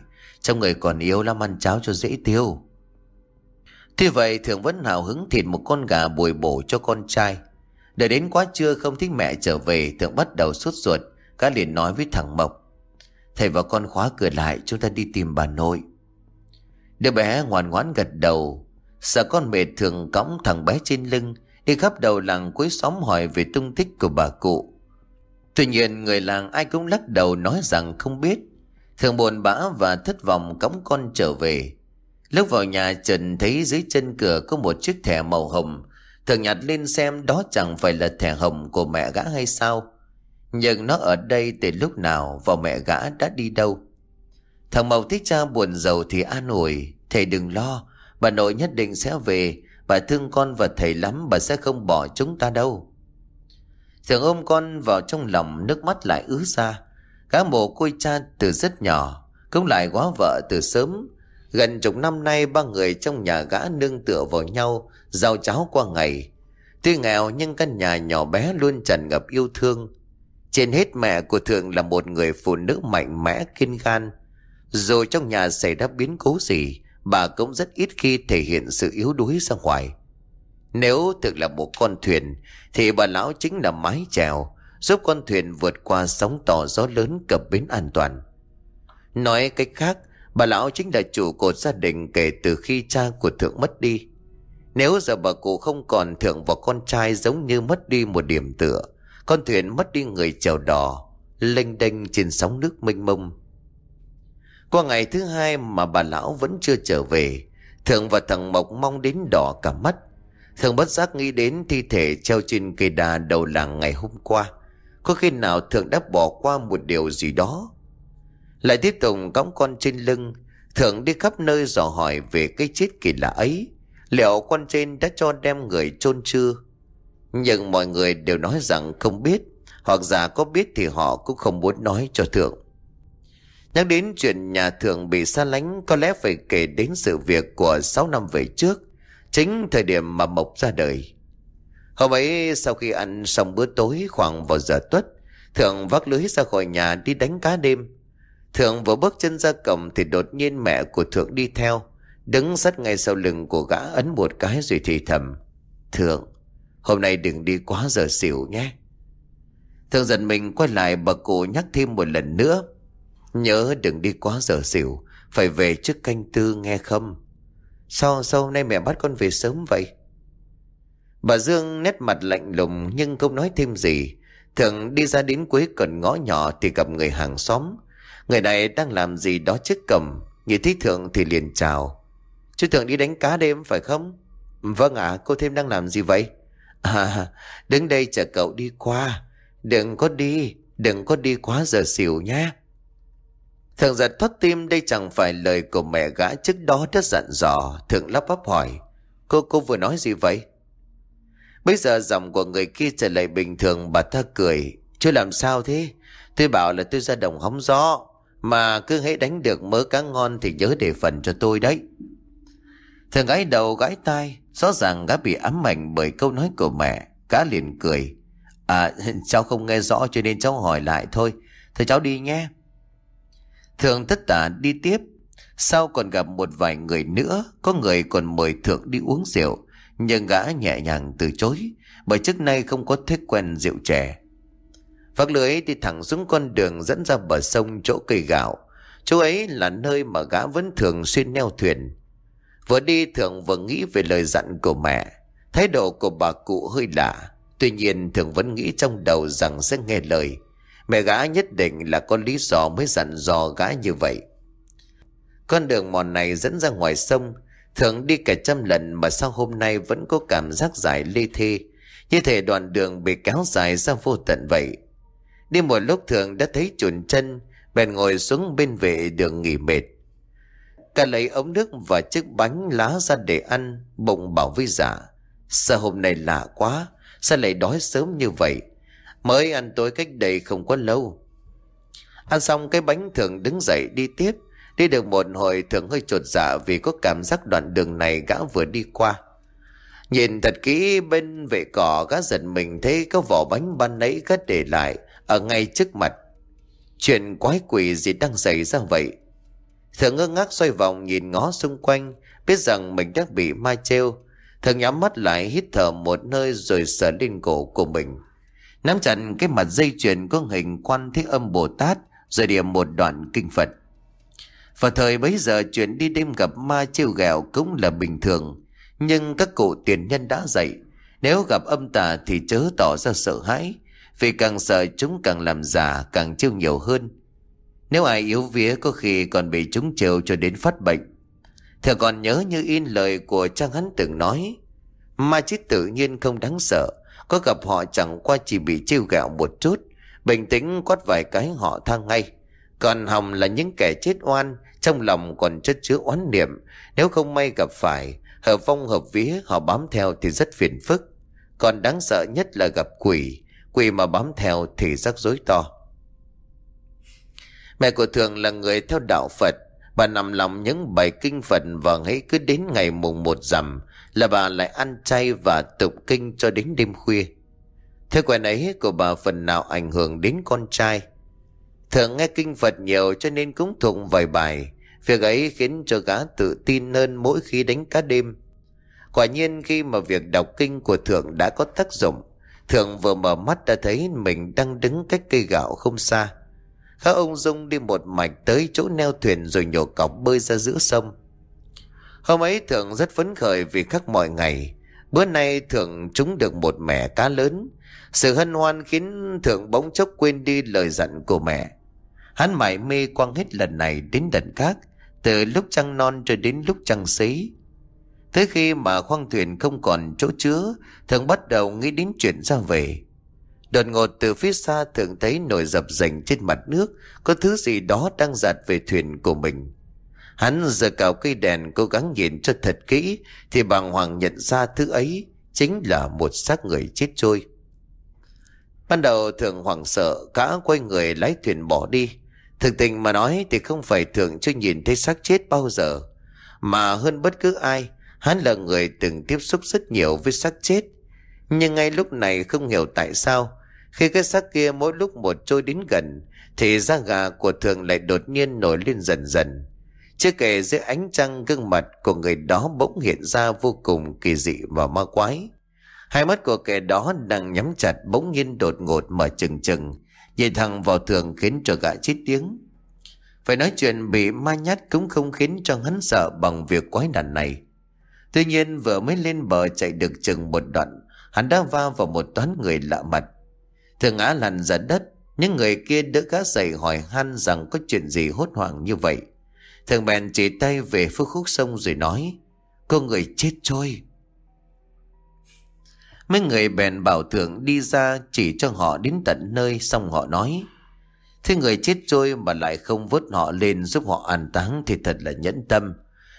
trong người còn yếu lắm ăn cháo cho dễ tiêu. Tuy vậy thường vẫn hào hứng thịt một con gà bồi bổ cho con trai. Đợi đến quá trưa không thích mẹ trở về thường bắt đầu sốt ruột, cá liền nói với thằng Mộc. Thầy và con khóa cửa lại chúng ta đi tìm bà nội Đứa bé ngoan ngoãn gật đầu Sợ con mệt thường cõng thằng bé trên lưng Đi khắp đầu làng cuối xóm hỏi về tung tích của bà cụ Tuy nhiên người làng ai cũng lắc đầu nói rằng không biết Thường buồn bã và thất vọng cõng con trở về. Lúc vào nhà, Trần thấy dưới chân cửa có một chiếc thẻ màu hồng. Thường nhặt lên xem đó chẳng phải là thẻ hồng của mẹ gã hay sao. Nhưng nó ở đây từ lúc nào và mẹ gã đã đi đâu? Thằng Mậu thích cha buồn giàu thì an ủi. Thầy đừng lo, Bà nội nhất định sẽ về. Bà thương con và thầy lắm, Bà sẽ không bỏ chúng ta đâu. Thường ôm con vào trong lòng, Nước mắt lại ứa ra. Cá mồ côi cha từ rất nhỏ Cũng lại quá vợ từ sớm Gần chục năm nay ba người trong nhà gã nương tựa vào nhau Giao cháo qua ngày Tuy nghèo nhưng căn nhà nhỏ bé luôn tràn ngập yêu thương trên hết mẹ của Thượng là một người phụ nữ mạnh mẽ kiên gan. Dù trong nhà xảy ra biến cố gì, bà cũng rất ít khi thể hiện sự yếu đuối ra ngoài. Nếu thực là một con thuyền, thì bà lão chính là mái chèo, giúp con thuyền vượt qua sóng to gió lớn cập bến an toàn. Nói cách khác, bà lão chính là chủ cột gia đình kể từ khi cha của Thượng mất đi. Nếu giờ bà cụ không còn Thượng và con trai giống như mất đi một điểm tựa, con thuyền mất đi người chèo đò lênh đênh trên sóng nước mênh mông qua ngày thứ hai mà bà lão vẫn chưa trở về thượng và thằng mộc mong đến đỏ cả mắt thường bất giác nghĩ đến thi thể treo trên cây đà đầu làng ngày hôm qua có khi nào thượng đã bỏ qua một điều gì đó? Lại tiếp tục cõng con trên lưng, thượng đi khắp nơi dò hỏi về cái chết kỳ lạ ấy. Liệu con trên đã cho đem người chôn chưa? Nhưng mọi người đều nói rằng không biết, Hoặc giả có biết thì họ cũng không muốn nói cho Thượng. Nhắc đến chuyện nhà Thượng bị xa lánh, Có lẽ phải kể đến sự việc của 6 năm về trước, Chính thời điểm mà Mộc ra đời. Hôm ấy sau khi ăn xong bữa tối khoảng vào giờ tuất, Thượng vác lưới ra khỏi nhà đi đánh cá đêm. Thượng vừa bước chân ra cổng thì đột nhiên mẹ của Thượng đi theo, Đứng sát ngay sau lưng của gã ấn một cái rồi thì thầm, Thượng, Hôm nay đừng đi quá giờ xỉu nhé. Thượng giận mình quay lại bà cụ nhắc thêm một lần nữa, Nhớ đừng đi quá giờ xỉu, Phải về trước canh tư nghe không? Sao sao hôm nay mẹ bắt con về sớm vậy? Bà Dương nét mặt lạnh lùng nhưng không nói thêm gì. Thượng đi ra đến cuối cận ngõ nhỏ thì gặp người hàng xóm. Người này đang làm gì đó trước cầm Nhìn thấy Thượng thì liền chào. Chú Thượng đi đánh cá đêm phải không? Vâng ạ, cô thêm đang làm gì vậy? À đứng đây chờ cậu đi qua. Đừng có đi, Đừng có đi quá giờ xỉu nhé. Thượng giật thoát tim, đây chẳng phải lời của mẹ gã trước đó đã dặn dò. Thượng lắp bắp hỏi, Cô cô vừa nói gì vậy? Bây giờ giọng của người kia trở lại bình thường, bà ta cười. Chưa làm sao thế? Tôi bảo là tôi ra đồng hóng gió, Mà cứ hãy đánh được mớ cá ngon Thì nhớ để phần cho tôi đấy. Thường gái đầu gái tai, Rõ ràng gã bị ám ảnh bởi câu nói của mẹ. Cá liền cười. À <laughs> cháu không nghe rõ cho nên cháu hỏi lại thôi. Thôi cháu đi nhé. Thường tất tả đi tiếp. Sau còn gặp một vài người nữa, Có người còn mời Thượng đi uống rượu. Nhưng gã nhẹ nhàng từ chối, Bởi trước nay không có thích quen rượu chè. Vác lưới đi thẳng xuống con đường dẫn ra bờ sông chỗ cây gạo. Chỗ ấy là nơi mà gã vẫn thường xuyên neo thuyền. Vừa đi thường vừa nghĩ về lời dặn của mẹ. Thái độ của bà cụ hơi lạ, Tuy nhiên thường vẫn nghĩ trong đầu rằng sẽ nghe lời. Mẹ gã nhất định là có lý do mới dặn dò gã như vậy. Con đường mòn này dẫn ra ngoài sông Thường đi cả trăm lần mà sau hôm nay vẫn có cảm giác dài lê thê. Như thể đoạn đường bị kéo dài ra vô tận vậy. Đi một lúc thường đã thấy chuồn chân, Bèn ngồi xuống bên vệ đường nghỉ mệt. Cả lấy ống nước và chiếc bánh lá ra để ăn, Bụng bảo với giả Sao hôm nay lạ quá, Sao lại đói sớm như vậy? Mới ăn tối cách đây không quá lâu. Ăn xong cái bánh thường đứng dậy đi tiếp. Đi được một hồi thường hơi trột dạ Vì có cảm giác đoạn đường này gã vừa đi qua. Nhìn thật kỹ bên vệ cỏ, gã giật mình thấy có vỏ bánh ban nãy gã để lại Ở ngay trước mặt. Chuyện quái quỷ gì đang xảy ra vậy? Thường ngơ ngác xoay vòng nhìn ngó xung quanh, Biết rằng mình đã bị ma treo Thường nhắm mắt lại, hít thở một nơi rồi sờ lên cổ của mình. Nắm chặt cái mặt dây chuyền có hình quan thế âm Bồ Tát, Rồi điểm một đoạn kinh Phật. Vào thời bấy giờ chuyện đi đêm gặp ma trêu ghẹo cũng là bình thường. Nhưng các cụ tiền nhân đã dạy, Nếu gặp âm tà thì chớ tỏ ra sợ hãi, Vì càng sợ chúng càng làm giả càng trêu nhiều hơn. Nếu ai yếu vía có khi còn bị chúng trêu cho đến phát bệnh. Thờ còn nhớ như in lời của Trang hắn từng nói, Ma chết tự nhiên không đáng sợ, có gặp họ chẳng qua chỉ bị trêu ghẹo một chút, Bình tĩnh quát vài cái họ thang ngay. Còn Hồng là những kẻ chết oan trong lòng còn chất chứa oán niệm Nếu không may gặp phải Hợp phong hợp vía họ bám theo thì rất phiền phức Còn đáng sợ nhất là gặp quỷ Quỷ mà bám theo thì rắc rối to Mẹ của Thường là người theo đạo Phật Bà nằm lòng những bài kinh Phật Và hãy cứ đến ngày mùng một rằm là bà lại ăn chay và tụng kinh cho đến đêm khuya. Theo quen ấy của bà phần nào ảnh hưởng đến con trai. Thường nghe kinh Phật nhiều cho nên cũng tụng vài bài. Việc ấy khiến cho gã tự tin hơn mỗi khi đánh cá đêm. Quả nhiên khi mà việc đọc kinh của Thượng đã có tác dụng, Thượng vừa mở mắt đã thấy mình đang đứng cách cây gạo không xa. Các ông Dung đi một mạch tới chỗ neo thuyền rồi nhổ cọc bơi ra giữa sông. Hôm ấy Thượng rất phấn khởi vì khắc mọi ngày. Bữa nay Thượng trúng được một mẻ cá lớn. Sự hân hoan khiến Thượng bỗng chốc quên đi lời dặn của mẹ. Hắn mải mê quăng hết lần này đến lần khác, từ lúc trăng non cho đến lúc trăng xế. Tới khi mà khoang thuyền không còn chỗ chứa, thường bắt đầu nghĩ đến chuyện ra về. Đột ngột từ phía xa thường thấy nổi dập dành trên mặt nước, có thứ gì đó đang giạt về thuyền của mình. Hắn giờ cào cây đèn cố gắng nhìn cho thật kỹ thì bàng hoàng nhận ra thứ ấy chính là một xác người chết trôi. Ban đầu thường hoảng sợ cả quay người lái thuyền bỏ đi. Thực tình mà nói thì không phải thường chưa nhìn thấy xác chết bao giờ. Mà hơn bất cứ ai, hắn là người từng tiếp xúc rất nhiều với xác chết. Nhưng ngay lúc này không hiểu tại sao, khi cái xác kia mỗi lúc một trôi đến gần, thì da gà của thường lại đột nhiên nổi lên dần dần. Chưa kể dưới ánh trăng gương mặt của người đó bỗng hiện ra vô cùng kỳ dị và ma quái. Hai mắt của kẻ đó đang nhắm chặt bỗng nhiên đột ngột mở chừng chừng, nhìn thẳng vào thường khiến cho gã chết tiếng. Phải nói chuyện bị ma nhát cũng không khiến cho hắn sợ bằng việc quái đàn này. Tuy nhiên vừa mới lên bờ chạy được chừng một đoạn, hắn đã va vào một toán người lạ mặt. Thường ngã lăn ra đất, những người kia đỡ gã dậy hỏi han rằng có chuyện gì hốt hoảng như vậy. Thường bèn chỉ tay về phía khúc sông rồi nói, có người chết trôi. Mấy người bèn bảo thượng đi ra chỉ cho họ đến tận nơi xong họ nói. Thế người chết trôi mà lại không vớt họ lên giúp họ an táng thì thật là nhẫn tâm.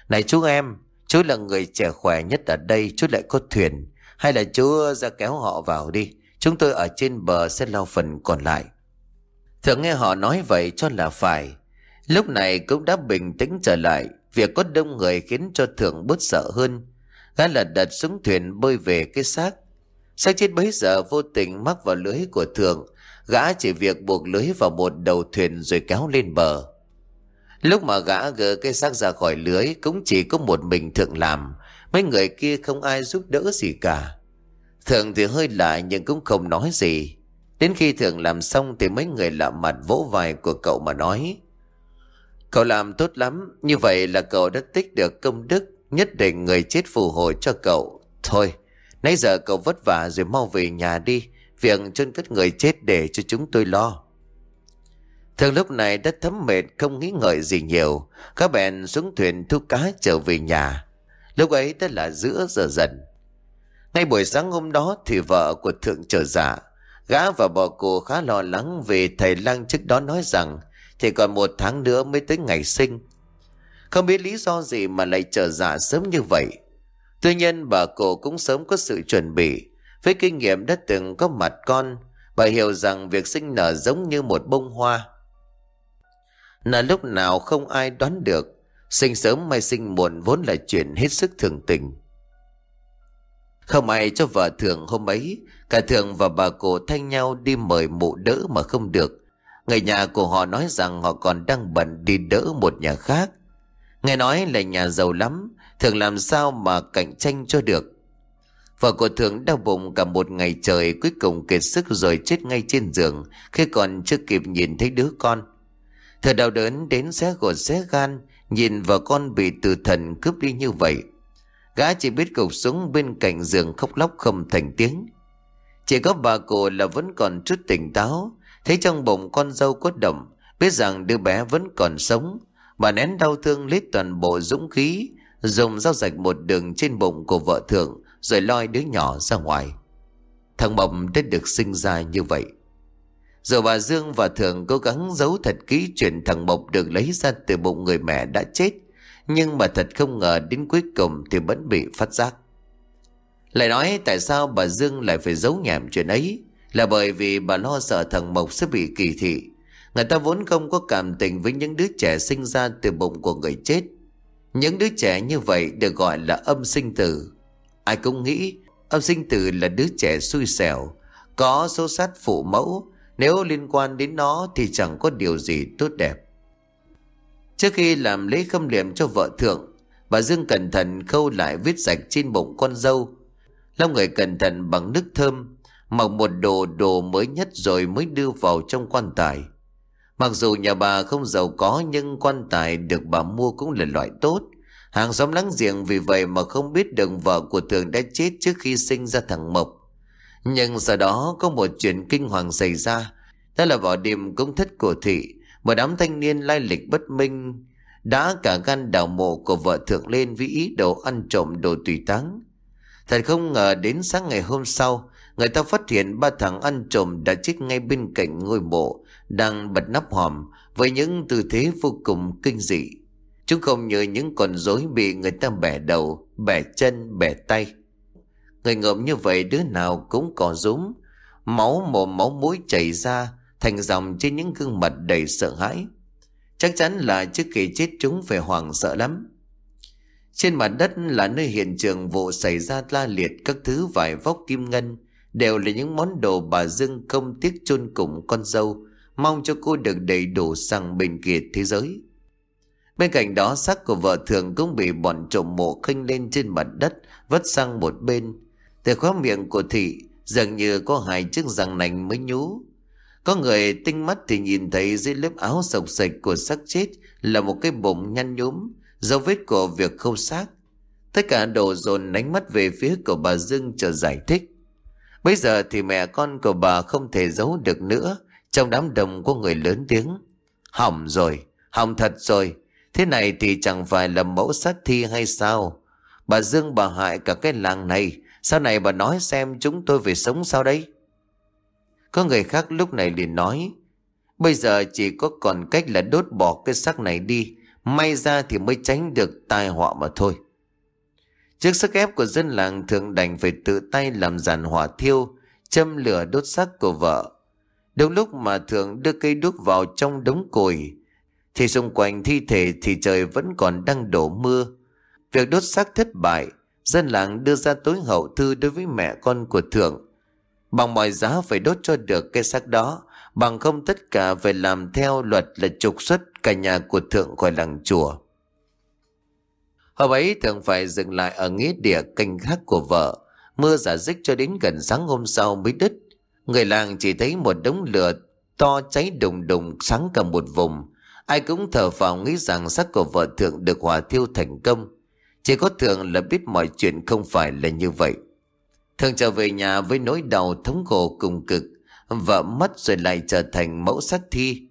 Này chú em, chú là người trẻ khỏe nhất ở đây, chú lại có thuyền. Hay là chú ra kéo họ vào đi, chúng tôi ở trên bờ sẽ lau phần còn lại. Thượng nghe họ nói vậy cho là phải. Lúc này cũng đã bình tĩnh trở lại, việc có đông người khiến cho thượng bớt sợ hơn. Gã lật đặt xuống thuyền bơi về cái xác. Sang chết bấy giờ vô tình mắc vào lưới của thượng, gã chỉ việc buộc lưới vào một đầu thuyền rồi kéo lên bờ. Lúc mà gã gỡ cái xác ra khỏi lưới cũng chỉ có một mình thượng làm, mấy người kia không ai giúp đỡ gì cả. Thượng thì hơi lạ nhưng cũng không nói gì. Đến khi thượng làm xong thì mấy người lạ mặt vỗ vai của cậu mà nói. Cậu làm tốt lắm, như vậy là cậu đã tích được công đức, nhất định người chết phù hộ cho cậu. Thôi, nãy giờ cậu vất vả rồi mau về nhà đi, việc chôn cất người chết để cho chúng tôi lo. Thường lúc này đã thấm mệt không nghĩ ngợi gì nhiều, các bèn xuống thuyền thu cá trở về nhà. Lúc ấy đã là giữa giờ dần. Ngay buổi sáng hôm đó thì vợ của thượng trở dạ, gã và bò cô khá lo lắng vì thầy lang trước đó nói rằng thì còn một tháng nữa mới tới ngày sinh. Không biết lý do gì mà lại trở dạ sớm như vậy. Tuy nhiên bà cụ cũng sớm có sự chuẩn bị. Với kinh nghiệm đã từng có mặt con, bà hiểu rằng việc sinh nở giống như một bông hoa. Là lúc nào không ai đoán được, sinh sớm hay sinh muộn vốn là chuyện hết sức thường tình. Không ai cho vợ thường hôm ấy, cả thường và bà cụ thanh nhau đi mời mụ đỡ mà không được. Người nhà của họ nói rằng họ còn đang bận đi đỡ một nhà khác. Nghe nói là nhà giàu lắm, thường làm sao mà cạnh tranh cho được. Vợ của thường đau bụng cả một ngày trời cuối cùng kiệt sức rồi chết ngay trên giường khi còn chưa kịp nhìn thấy đứa con. Thời đau đớn đến xé gột xé gan, nhìn vợ con bị từ thần cướp đi như vậy. Gã chỉ biết cục súng bên cạnh giường khóc lóc không thành tiếng. Chỉ có bà cô là vẫn còn chút tỉnh táo, thấy trong bụng con dâu có động, biết rằng đứa bé vẫn còn sống. Bà nén đau thương lấy toàn bộ dũng khí, dùng dao rạch một đường trên bụng của vợ thượng, rồi loi đứa nhỏ ra ngoài. Thằng Mộc đã được sinh ra như vậy. Giờ bà Dương và Thường cố gắng giấu thật kỹ chuyện thằng Mộc được lấy ra từ bụng người mẹ đã chết. Nhưng mà thật không ngờ đến cuối cùng thì vẫn bị phát giác. Lại nói tại sao bà Dương lại phải giấu nhảm chuyện ấy Là bởi vì bà lo sợ thằng Mộc sẽ bị kỳ thị Người ta vốn không có cảm tình với những đứa trẻ sinh ra từ bụng của người chết. Những đứa trẻ như vậy được gọi là âm sinh tử. Ai cũng nghĩ âm sinh tử là đứa trẻ xui xẻo, Có số sát phụ mẫu. Nếu liên quan đến nó thì chẳng có điều gì tốt đẹp. Trước khi làm lễ khâm liệm cho vợ thượng, Bà Dương cẩn thận khâu lại vết sạch trên bụng con dâu. Long người cẩn thận bằng nước thơm, Mặc một đồ đồ mới nhất rồi mới đưa vào trong quan tài. Mặc dù nhà bà không giàu có Nhưng quan tài được bà mua cũng là loại tốt Hàng xóm láng giềng vì vậy mà không biết được vợ của Thường đã chết trước khi sinh ra thằng Mộc. Nhưng sau đó có một chuyện kinh hoàng xảy ra. Đó là vào đêm công thất của thị, một đám thanh niên lai lịch bất minh đã cả gan đào mộ của vợ Thượng lên với ý đồ ăn trộm đồ tùy táng. Thật không ngờ đến sáng ngày hôm sau, người ta phát hiện ba thằng ăn trộm đã chết ngay bên cạnh ngôi mộ, đang bật nắp hòm với những tư thế vô cùng kinh dị. Chúng không như những con rối bị người ta bẻ đầu, bẻ chân, bẻ tay. Người ngợm như vậy đứa nào cũng có rúm, máu mồm máu mũi chảy ra thành dòng trên những gương mặt đầy sợ hãi. Chắc chắn là trước khi chết chúng phải hoảng sợ lắm. Trên mặt đất là nơi hiện trường vụ xảy ra la liệt các thứ vải vóc kim ngân, đều là những món đồ bà Dương không tiếc chôn cùng con dâu, mong cho cô được đầy đủ sang bên kia thế giới. Bên cạnh đó xác của vợ thường cũng bị bọn trộm mộ khinh lên trên mặt đất, vất sang một bên. Từ khóa miệng của thị dường như có hai chiếc răng nành mới nhú. Có người tinh mắt thì nhìn thấy dưới lớp áo sọc sạch của xác chết là một cái bụng nhăn nhúm, dấu vết của việc khâu xác. Tất cả đổ dồn ánh mắt về phía của bà Dương chờ giải thích. Bây giờ thì mẹ con của bà không thể giấu được nữa. Trong đám đông có người lớn tiếng. Hỏng rồi, hỏng thật rồi. Thế này thì chẳng phải là mẫu sát thi hay sao? Bà Dương bà hại cả cái làng này. Sau này bà nói xem chúng tôi phải sống sao đây? Có người khác lúc này liền nói. Bây giờ chỉ có còn cách là đốt bỏ cái xác này đi. May ra thì mới tránh được tai họa mà thôi. Trước sức ép của dân làng thường đành phải tự tay làm giàn hỏa thiêu, châm lửa đốt xác của vợ. Đúng lúc mà thượng đưa cây đuốc vào trong đống củi thì xung quanh thi thể thì trời vẫn còn đang đổ mưa. Việc đốt xác thất bại, dân làng đưa ra tối hậu thư đối với mẹ con của thượng. Bằng mọi giá phải đốt cho được cái xác đó, bằng không tất cả phải làm theo luật là trục xuất cả nhà của thượng khỏi làng chùa. Hôm ấy thường phải dừng lại ở nghĩa địa canh khác của vợ. Mưa giả dích cho đến gần sáng hôm sau mới đứt. Người làng chỉ thấy một đống lửa to cháy đùng đùng sáng cả một vùng. Ai cũng thở phào nghĩ rằng xác của vợ thượng được hòa thiêu thành công. Chỉ có thượng là biết mọi chuyện không phải là như vậy. thượng trở về nhà với nỗi đau thống khổ cùng cực. Vợ mất rồi lại trở thành mẫu xác thi.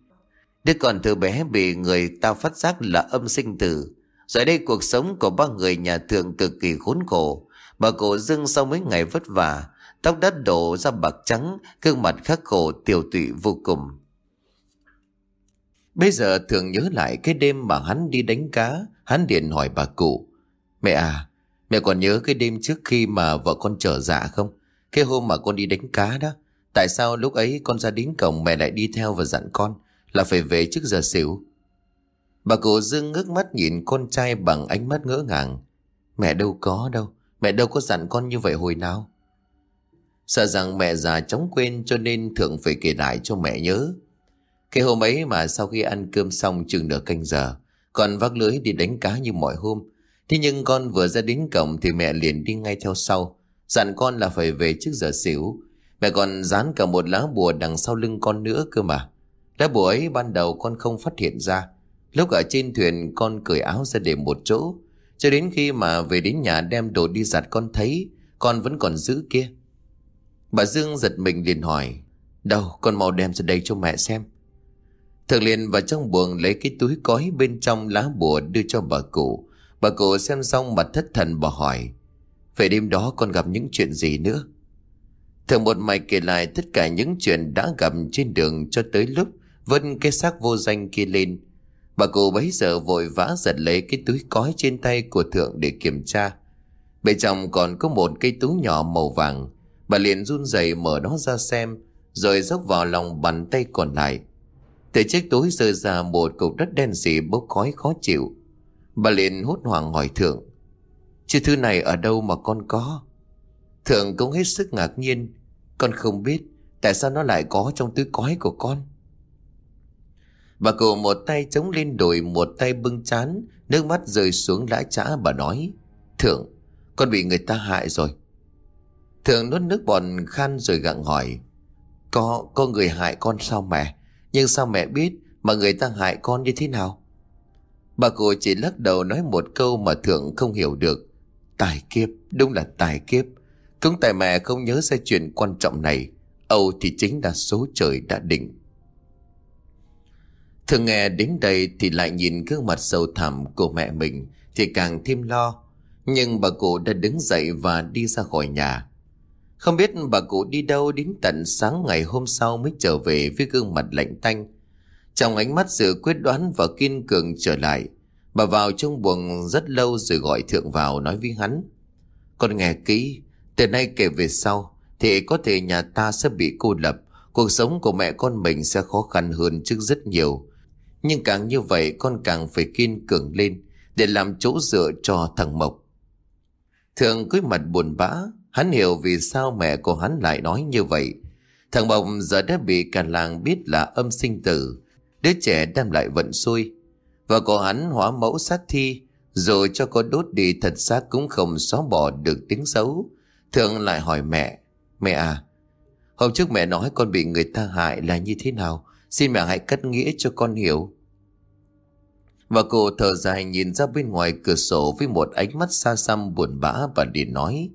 Đứa con thứ bé bị người ta phát giác là âm sinh tử. Rồi đây cuộc sống của ba người nhà thượng cực kỳ khốn khổ. Bà cổ dưng sau mấy ngày vất vả, tóc đất đổ ra bạc trắng, gương mặt khắc khổ tiểu tụy vô cùng. Bây giờ thường nhớ lại cái đêm mà hắn đi đánh cá, hắn điện hỏi bà cụ. Mẹ à, mẹ còn nhớ cái đêm trước khi mà vợ con trở dạ không? Cái hôm mà con đi đánh cá đó. Tại sao lúc ấy con ra đến cổng mẹ lại đi theo và dặn con là phải về trước giờ xỉu? Bà cụ dưng ngước mắt nhìn con trai bằng ánh mắt ngỡ ngàng. Mẹ đâu có đâu, mẹ đâu có dặn con như vậy hồi nào. Sợ rằng mẹ già chóng quên cho nên thường phải kể lại cho mẹ nhớ. Cái hôm ấy mà sau khi ăn cơm xong chừng nửa canh giờ, con vác lưới đi đánh cá như mọi hôm. Thế nhưng con vừa ra đến cổng thì mẹ liền đi ngay theo sau, dặn con là phải về trước giờ xỉu. Mẹ còn dán cả một lá bùa đằng sau lưng con nữa cơ mà. Lá bùa ấy ban đầu con không phát hiện ra, Lúc ở trên thuyền con cởi áo ra để một chỗ Cho đến khi mà về đến nhà đem đồ đi giặt con thấy Con vẫn còn giữ kia Bà Dương giật mình liền hỏi, Đâu, con mau đem ra đây cho mẹ xem Thường liền vào trong buồng lấy cái túi cói bên trong lá bùa đưa cho bà cụ Bà cụ xem xong mặt thất thần bà hỏi, Về đêm đó con gặp những chuyện gì nữa Thường một mày kể lại tất cả những chuyện đã gặp trên đường cho tới lúc Vân cái xác vô danh kia lên Bà cụ bấy giờ vội vã giật lấy cái túi cói trên tay của thượng để kiểm tra. Bên trong còn có một cây túi nhỏ màu vàng. Bà liền run rẩy mở nó ra xem, rồi dốc vào lòng bàn tay còn lại. Từ chiếc túi rơi ra một cục đất đen sì bốc khói khó chịu. Bà liền hốt hoảng hỏi thượng. Chứ thứ này ở đâu mà con có? Thượng cũng hết sức ngạc nhiên. Con không biết tại sao nó lại có trong túi cói của con. Bà cụ một tay chống lên đùi một tay bưng chán Nước mắt rơi xuống lã chã bà nói Thượng Con bị người ta hại rồi thường nuốt nước bọt khan rồi gặng hỏi, Có có người hại con sao mẹ? Nhưng sao mẹ biết Mà người ta hại con như thế nào? Bà cụ chỉ lắc đầu nói một câu Mà Thượng không hiểu được. Tài kiếp, Đúng là tài kiếp. Cũng tại mẹ không nhớ ra chuyện quan trọng này, Âu thì chính là số trời đã định. Thường nghe đến đây thì lại nhìn gương mặt sâu thẳm của mẹ mình thì càng thêm lo. Nhưng bà cụ đã đứng dậy và đi ra khỏi nhà. Không biết bà cụ đi đâu đến tận sáng ngày hôm sau mới trở về với gương mặt lạnh tanh. Trong ánh mắt sự quyết đoán và kiên cường trở lại, bà vào trong buồng rất lâu rồi gọi thượng vào nói với hắn. Con nghe kỹ, từ nay kể về sau thì có thể nhà ta sẽ bị cô lập, cuộc sống của mẹ con mình sẽ khó khăn hơn trước rất nhiều. Nhưng càng như vậy con càng phải kiên cường lên Để làm chỗ dựa cho thằng Mộc Thường cưới mặt buồn bã Hắn hiểu vì sao mẹ của hắn lại nói như vậy Thằng bồng giờ đã bị cả làng biết là âm sinh tử Đứa trẻ đem lại vận xui Và của hắn hóa mẫu sát thi Rồi cho có đốt đi thật xác cũng không xóa bỏ được tiếng xấu Thường lại hỏi mẹ, mẹ à, hôm trước mẹ nói con bị người ta hại là như thế nào? Xin mẹ hãy cắt nghĩa cho con hiểu. Và cô thở dài nhìn ra bên ngoài cửa sổ với một ánh mắt xa xăm buồn bã và liền nói.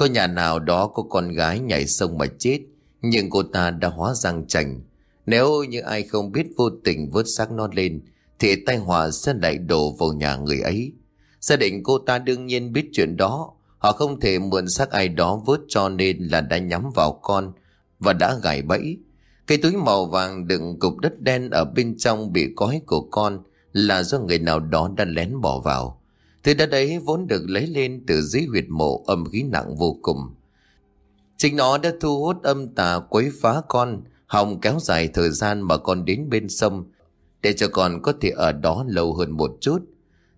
Có nhà nào đó có con gái nhảy sông mà chết, nhưng cô ta đã hóa răng chành. Nếu như ai không biết vô tình vớt xác nó lên, thì tai họa sẽ lại đổ vào nhà người ấy. Gia đình cô ta đương nhiên biết chuyện đó, họ không thể mượn xác ai đó vớt cho nên là đã nhắm vào con và đã gài bẫy. Cái túi màu vàng đựng cục đất đen ở bên trong bị cói của con là do người nào đó đã lén bỏ vào. Thứ đất ấy vốn được lấy lên từ dưới huyệt mộ âm khí nặng vô cùng. Chính nó đã thu hút âm tà quấy phá con, hòng kéo dài thời gian mà con đến bên sông, để cho con có thể ở đó lâu hơn một chút.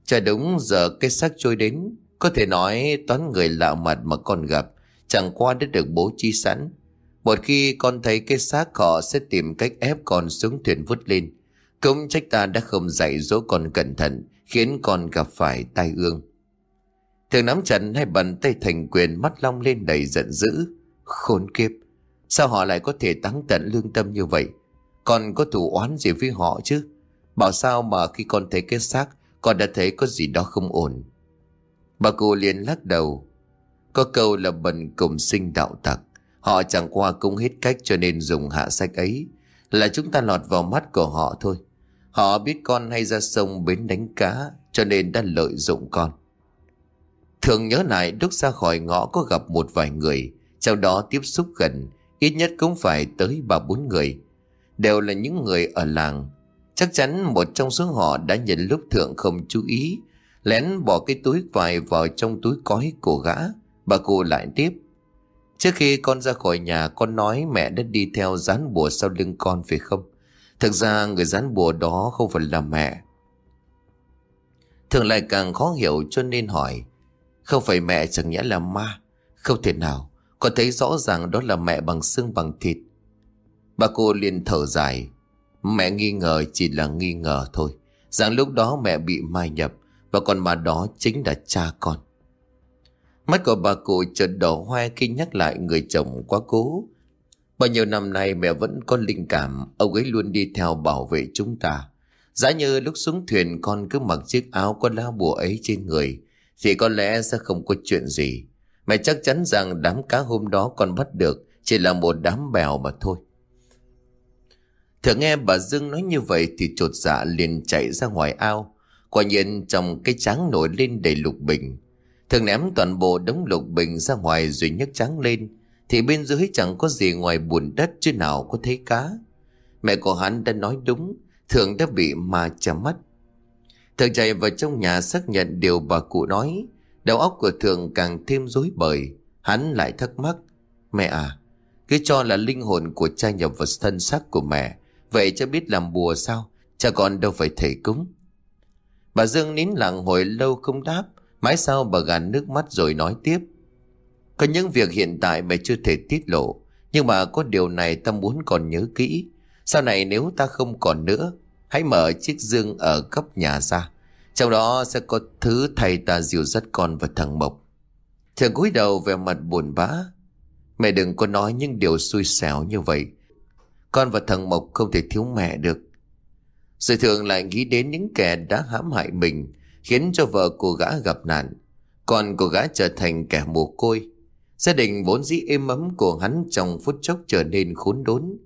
Chờ đúng giờ cái xác trôi đến, có thể nói toán người lạ mặt mà con gặp, chẳng qua đã được bố trí sẵn. Một khi con thấy cái xác họ sẽ tìm cách ép con xuống thuyền vút lên. Cũng trách ta đã không dạy dỗ con cẩn thận, khiến con gặp phải tai ương. Thường nắm chặt hai bàn tay thành quyền mắt long lên đầy giận dữ. Khốn kiếp, sao họ lại có thể táng tận lương tâm như vậy? Con có thủ oán gì với họ chứ? Bảo sao mà khi con thấy cái xác, con đã thấy có gì đó không ổn. Bà cô liền lắc đầu. Có câu là bần cùng sinh đạo tặc. Họ chẳng qua cũng hết cách cho nên dùng hạ sách ấy. Là chúng ta lọt vào mắt của họ thôi. Họ biết con hay ra sông bến đánh cá cho nên đã lợi dụng con. Thường nhớ lại lúc ra khỏi ngõ có gặp một vài người, trong đó tiếp xúc gần, ít nhất cũng phải tới ba bốn người. Đều là những người ở làng. Chắc chắn một trong số họ đã nhận lúc thượng không chú ý, lén bỏ cái túi vải vào trong túi cói của gã. Bà cô lại tiếp. Trước khi con ra khỏi nhà con nói mẹ đã đi theo dán bùa sau lưng con phải không? Thực ra người dán bùa đó không phải là mẹ. Thường lại càng khó hiểu cho nên hỏi. Không phải mẹ chẳng nhẽ là ma. Không thể nào. có thấy rõ ràng đó là mẹ bằng xương bằng thịt. Bà cô liền thở dài. Mẹ nghi ngờ chỉ là nghi ngờ thôi. Rằng lúc đó mẹ bị mai nhập. Và con bà đó chính là cha con. Mắt của bà cụ chợt đỏ hoe khi nhắc lại người chồng quá cố. Bao nhiêu năm nay mẹ vẫn có linh cảm, Ông ấy luôn đi theo bảo vệ chúng ta. Giá như lúc xuống thuyền, con cứ mặc chiếc áo có lá bùa ấy trên người, Thì có lẽ sẽ không có chuyện gì. Mẹ chắc chắn rằng đám cá hôm đó con bắt được Chỉ là một đám bèo mà thôi. Thử nghe bà Dương nói như vậy Thì trột dạ liền chạy ra ngoài ao, Quả nhiên trong cái trắng nổi lên đầy lục bình. Thường ném toàn bộ đống lục bình ra ngoài rồi nhấc trắng lên thì bên dưới chẳng có gì ngoài bùn đất chứ nào có thấy cá. Mẹ của hắn đã nói đúng, thường đã bị ma chả mắt. Thường chạy vào trong nhà xác nhận điều bà cụ nói, đầu óc của thường càng thêm rối bời. Hắn lại thắc mắc, mẹ à, cứ cho là linh hồn của cha nhập vào thân xác của mẹ, vậy cha biết làm bùa sao, cha còn đâu phải thể cúng. Bà Dương nín lặng hồi lâu không đáp, mãi sau bà gàn nước mắt rồi nói tiếp. Có những việc hiện tại mày chưa thể tiết lộ, Nhưng mà có điều này ta muốn còn nhớ kỹ. Sau này nếu ta không còn nữa, Hãy mở chiếc dương ở góc nhà ra. Trong đó sẽ có thứ thầy ta dìu dắt con và thằng Mộc. Thường cúi đầu về mặt buồn bã. Mẹ đừng có nói những điều xui xẻo như vậy. Con và thằng Mộc không thể thiếu mẹ được. Rồi thường lại nghĩ đến những kẻ đã hãm hại mình, Khiến cho vợ của gã gặp nạn. Còn của gã trở thành kẻ mồ côi. Gia đình vốn dĩ êm ấm của hắn trong phút chốc trở nên khốn đốn.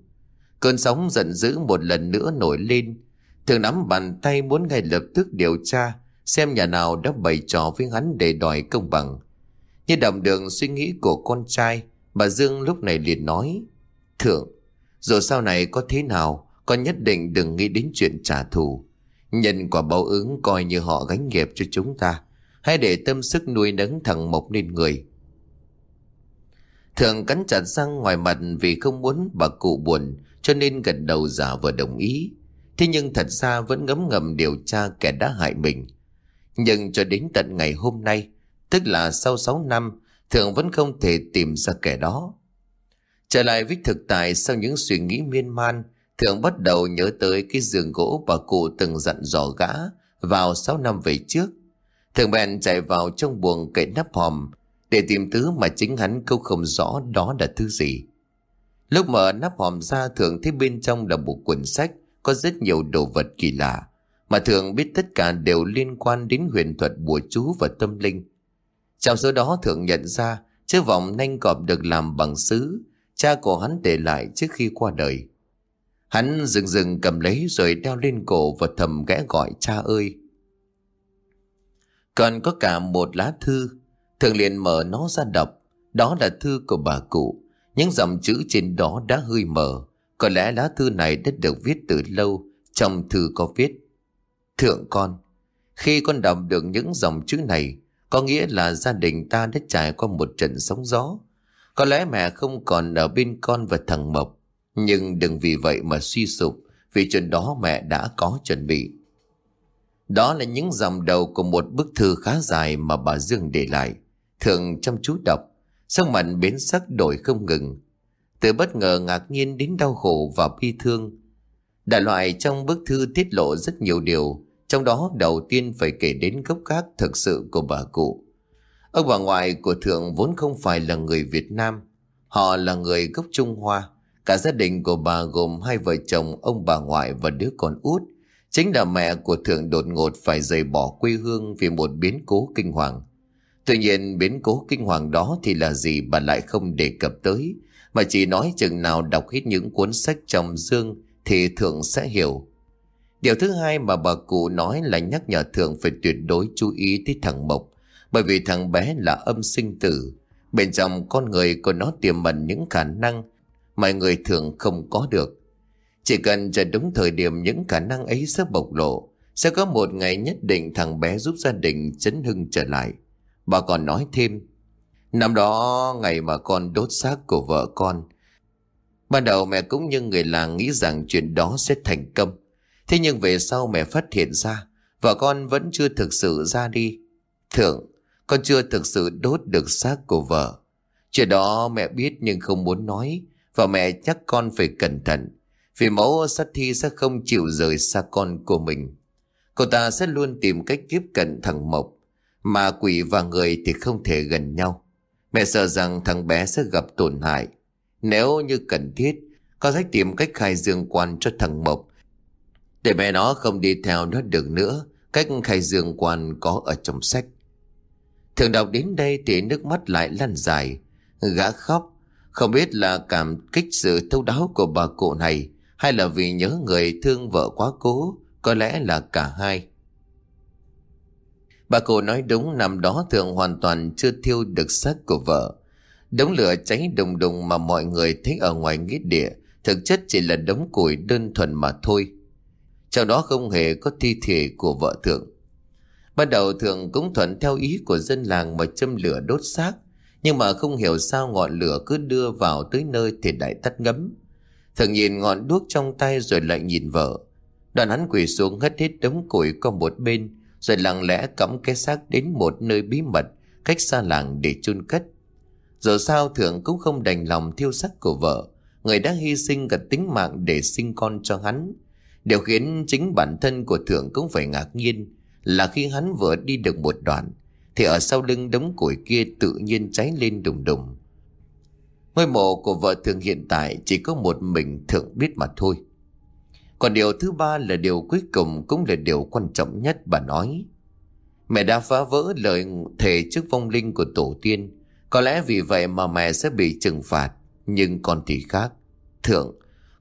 Cơn sóng giận dữ một lần nữa nổi lên. Thường nắm bàn tay muốn ngay lập tức điều tra xem nhà nào đã bày trò với hắn để đòi công bằng. Như đậm đường suy nghĩ của con trai, bà Dương lúc này liền nói Thượng, dù sau này có thế nào, con nhất định đừng nghĩ đến chuyện trả thù. Nhân quả báo ứng coi như họ gánh nghiệp cho chúng ta. Hãy để tâm sức nuôi nấng thằng Mộc nên người. Thường cắn chặt răng ngoài mặt vì không muốn bà cụ buồn cho nên gật đầu giả vờ đồng ý. Thế nhưng thật ra vẫn ngấm ngầm điều tra kẻ đã hại mình. Nhưng cho đến tận ngày hôm nay, tức là sau 6 năm, Thường vẫn không thể tìm ra kẻ đó. Trở lại với thực tại sau những suy nghĩ miên man, Thường bắt đầu nhớ tới cái giường gỗ bà cụ từng dặn dò gã vào 6 năm về trước. Thường bèn chạy vào trong buồng cậy nắp hòm, để tìm thứ mà chính hắn câu không rõ đó là thứ gì. Lúc mở nắp hòm ra thường thấy bên trong là một cuốn sách có rất nhiều đồ vật kỳ lạ mà thường biết tất cả đều liên quan đến huyền thuật bùa chú và tâm linh. Trong số đó thường nhận ra chiếc vòng nanh cọp được làm bằng sứ cha của hắn để lại trước khi qua đời. Hắn dừng dừng cầm lấy rồi đeo lên cổ và thầm ghé gọi cha ơi. Còn có cả một lá thư, thường liền mở nó ra đọc. Đó là thư của bà cụ. Những dòng chữ trên đó đã hơi mờ. Có lẽ lá thư này đã được viết từ lâu. Trong thư có viết. Thượng con, khi con đọc được những dòng chữ này, có nghĩa là gia đình ta đã trải qua một trận sóng gió. Có lẽ mẹ không còn ở bên con và thằng Mộc. Nhưng đừng vì vậy mà suy sụp, vì chuyện đó mẹ đã có chuẩn bị. Đó là những dòng đầu của một bức thư khá dài mà bà Dương để lại. Thường chăm chú đọc, sắc mặt biến sắc đổi không ngừng. Từ bất ngờ ngạc nhiên đến đau khổ và bi thương. Đại loại trong bức thư tiết lộ rất nhiều điều, trong đó đầu tiên phải kể đến gốc gác thực sự của bà cụ. Ông bà ngoại của Thượng vốn không phải là người Việt Nam, họ là người gốc Trung Hoa. Cả gia đình của bà gồm hai vợ chồng, ông bà ngoại và đứa con út. Chính là mẹ của Thượng đột ngột phải rời bỏ quê hương vì một biến cố kinh hoàng. Tuy nhiên biến cố kinh hoàng đó thì là gì bà lại không đề cập tới, mà chỉ nói chừng nào đọc hết những cuốn sách trong dương thì Thượng sẽ hiểu. Điều thứ hai mà bà cụ nói là nhắc nhở Thượng phải tuyệt đối chú ý tới thằng Mộc, bởi vì thằng bé là âm sinh tử. Bên trong con người của nó tiềm ẩn những khả năng mà người thường không có được. Chỉ cần chờ đúng thời điểm những khả năng ấy sẽ bộc lộ, sẽ có một ngày nhất định thằng bé giúp gia đình chấn hưng trở lại. Bà còn nói thêm, năm đó ngày mà con đốt xác của vợ con, ban đầu mẹ cũng như người làng nghĩ rằng chuyện đó sẽ thành công. Thế nhưng về sau mẹ phát hiện ra, vợ con vẫn chưa thực sự ra đi. Thượng, con chưa thực sự đốt được xác của vợ. Chuyện đó mẹ biết nhưng không muốn nói, và mẹ nhắc con phải cẩn thận. Vì mẫu sát thi sẽ không chịu rời xa con của mình. Cô ta sẽ luôn tìm cách tiếp cận thằng Mộc. Mà quỷ và người thì không thể gần nhau. Mẹ sợ rằng thằng bé sẽ gặp tổn hại. Nếu như cần thiết, con sẽ tìm cách khai dương quan cho thằng Mộc. Để mẹ nó không đi theo nó được nữa. Cách khai dương quan có ở trong sách. Thường đọc đến đây thì nước mắt lại lăn dài. Gã khóc. Không biết là cảm kích sự thấu đáo của bà cụ này hay là vì nhớ người thương vợ quá cố, có lẽ là cả hai. Bà cụ nói đúng, năm đó thường hoàn toàn chưa thiêu được xác của vợ. Đống lửa cháy đùng đùng mà mọi người thấy ở ngoài nghĩa địa, thực chất chỉ là đống củi đơn thuần mà thôi. Trong đó không hề có thi thể của vợ thượng. Ban đầu thường cũng thuận theo ý của dân làng mà châm lửa đốt xác. Nhưng mà không hiểu sao ngọn lửa cứ đưa vào tới nơi thì đại tắt ngấm. Thường nhìn ngọn đuốc trong tay rồi lại nhìn vợ. Đoàn hắn quỳ xuống hất hết đống củi qua một bên rồi lặng lẽ cõng cái xác đến một nơi bí mật cách xa làng để chôn cất. Dù sao Thượng cũng không đành lòng thiêu xác của vợ, người đã hy sinh cả tính mạng để sinh con cho hắn. Điều khiến chính bản thân của Thượng cũng phải ngạc nhiên là khi hắn vừa đi được một đoạn, thì ở sau lưng đống củi kia tự nhiên cháy lên đùng đùng. Ngôi mộ của vợ Thượng hiện tại chỉ có một mình Thượng biết mà thôi. Còn điều thứ ba là điều cuối cùng cũng là điều quan trọng nhất bà nói. Mẹ đã phá vỡ lời thề trước vong linh của tổ tiên. Có lẽ vì vậy mà mẹ sẽ bị trừng phạt. Nhưng con thì khác. Thượng,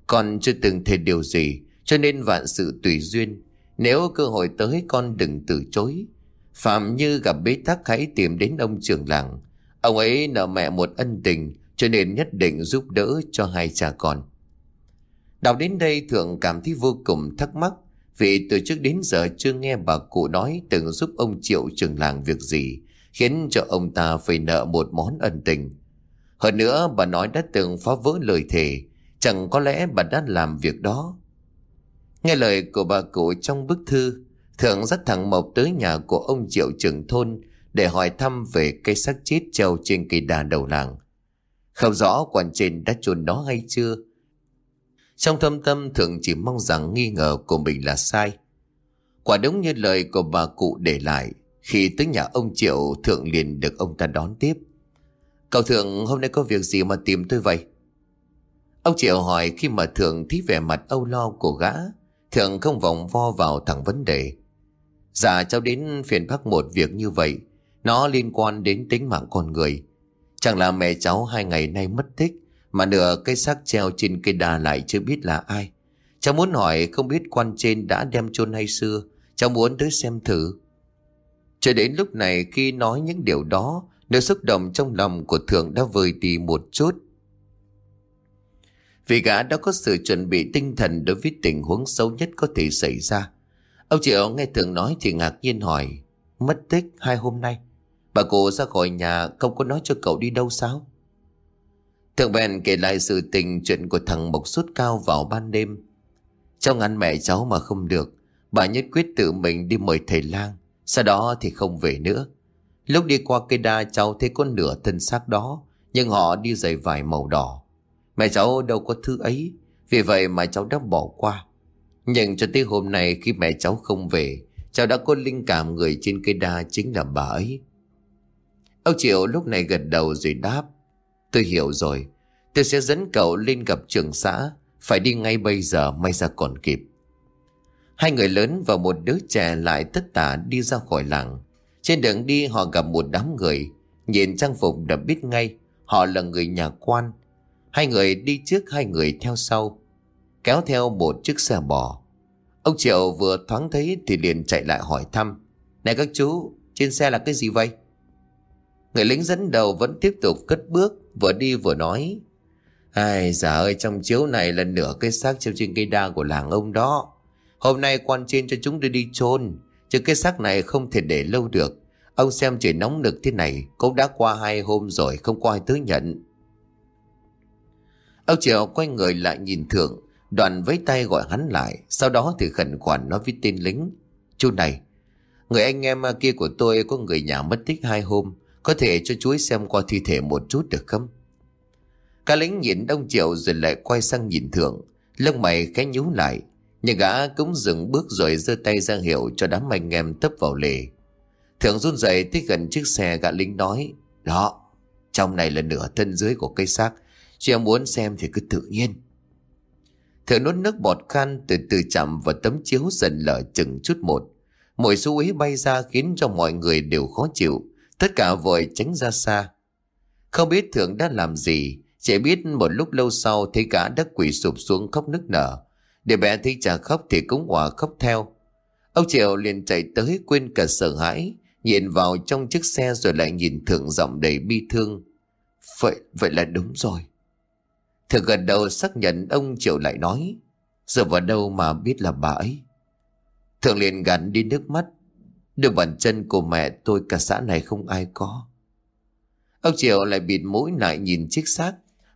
con chưa từng thề điều gì cho nên vạn sự tùy duyên. Nếu cơ hội tới con đừng từ chối. Phạm như gặp bế tắc hãy tìm đến ông trưởng làng. Ông ấy nợ mẹ một ân tình cho nên nhất định giúp đỡ cho hai cha con. Đọc đến đây Thượng cảm thấy vô cùng thắc mắc, vì từ trước đến giờ chưa nghe bà cụ nói từng giúp ông Triệu trưởng làng việc gì, khiến cho ông ta phải nợ một món ân tình. Hơn nữa, bà nói đã từng phá vỡ lời thề, chẳng có lẽ bà đã làm việc đó. Nghe lời của bà cụ trong bức thư, Thượng dắt thẳng Mộc tới nhà của ông Triệu trưởng thôn để hỏi thăm về cây xác chết treo trên cây đà đầu làng. Không rõ quan trên đã chôn nó hay chưa trong thâm tâm Thượng chỉ mong rằng nghi ngờ của mình là sai. Quả đúng như lời của bà cụ để lại, khi tới nhà ông Triệu Thượng liền được ông ta đón tiếp. Cậu Thượng hôm nay có việc gì mà tìm tôi vậy? Ông Triệu hỏi khi mà Thượng thấy vẻ mặt âu lo của gã. Thượng không vòng vo vào thẳng vấn đề. Dạ cháu đến phiền bác một việc như vậy. Nó liên quan đến tính mạng con người. Chẳng là mẹ cháu hai ngày nay mất tích. Mà nửa cây xác treo trên cây đà lại chưa biết là ai. Cháu muốn hỏi không biết quan trên đã đem chôn hay xưa. Cháu muốn tới xem thử. Cho đến lúc này khi nói những điều đó, nỗi xúc động trong lòng của Thượng đã vơi đi một chút. Vì gã đã có sự chuẩn bị tinh thần đối với tình huống xấu nhất có thể xảy ra. Ông Triệu nghe Thượng nói thì ngạc nhiên hỏi, mất tích hai hôm nay. Bà cụ ra khỏi nhà không có nói cho cậu đi đâu sao? Thượng bèn kể lại sự tình chuyện của thằng Mộc sốt cao vào ban đêm. Trong ngăn mẹ cháu mà không được, bà nhất quyết tự mình đi mời thầy lang. Sau đó thì không về nữa. Lúc đi qua cây đa cháu thấy có nửa thân xác đó, nhưng họ đi giày vải màu đỏ. Mẹ cháu đâu có thứ ấy, vì vậy mà cháu đã bỏ qua. Nhưng cho tới hôm nay khi mẹ cháu không về, cháu đã có linh cảm người trên cây đa chính là bà ấy. Ông Triệu lúc này gật đầu rồi đáp. Tôi hiểu rồi, tôi sẽ dẫn cậu lên gặp trưởng xã, phải đi ngay bây giờ may ra còn kịp. Hai người lớn và một đứa trẻ lại tất tả đi ra khỏi làng. Trên đường đi họ gặp một đám người, nhìn trang phục đã biết ngay họ là người nhà quan. Hai người đi trước hai người theo sau, kéo theo một chiếc xe bò. Ông Triệu vừa thoáng thấy thì liền chạy lại hỏi thăm. Này các chú, trên xe là cái gì vậy? Người lính dẫn đầu vẫn tiếp tục cất bước, vừa đi vừa nói. Ai già ơi, trong chiếu này là nửa cái xác treo trên cây đa của làng ông đó. Hôm nay quan trên cho chúng đưa đi chôn Chứ cái xác này không thể để lâu được Ông xem trời nóng nực thế này Cũng đã qua hai hôm rồi không có ai tới nhận Ông Triệu quay người lại nhìn thượng Đoàn với tay gọi hắn lại Sau đó thì khẩn khoản nói với tên lính Chú này Người anh em kia của tôi có người nhà mất tích hai hôm có thể cho chú ấy xem qua thi thể một chút được không Cả lính nhìn đông triệu rồi lại quay sang nhìn thượng Lông mày khẽ nhíu lại nhưng gã cũng dừng bước rồi giơ tay ra hiệu cho đám anh em tấp vào lề. Thượng run rẩy tới gần chiếc xe gã lính nói. Đó, trong này là nửa thân dưới của cây xác. Chị em muốn xem thì cứ tự nhiên. Thượng nuốt nước bọt khan từ từ chậm vào tấm chiếu dần lở chừng chút một. Mỗi xu ý bay ra khiến cho mọi người đều khó chịu. Tất cả vội tránh ra xa. Không biết thượng đã làm gì. Chỉ biết một lúc lâu sau thấy cả đất quỷ sụp xuống khóc nức nở. Để bé thấy cha khóc thì cũng hòa khóc theo. Ông Triệu liền chạy tới quên cả sợ hãi, nhìn vào trong chiếc xe rồi lại nhìn thượng giọng đầy bi thương. Vậy, vậy là đúng rồi. Thượng gần đầu xác nhận ông Triệu lại nói, giờ vào đâu mà biết là bà ấy. Thượng liền gắn đi nước mắt, đôi bàn chân của mẹ tôi cả xã này không ai có. Ông Triệu lại bịt mũi lại nhìn chiếc xác,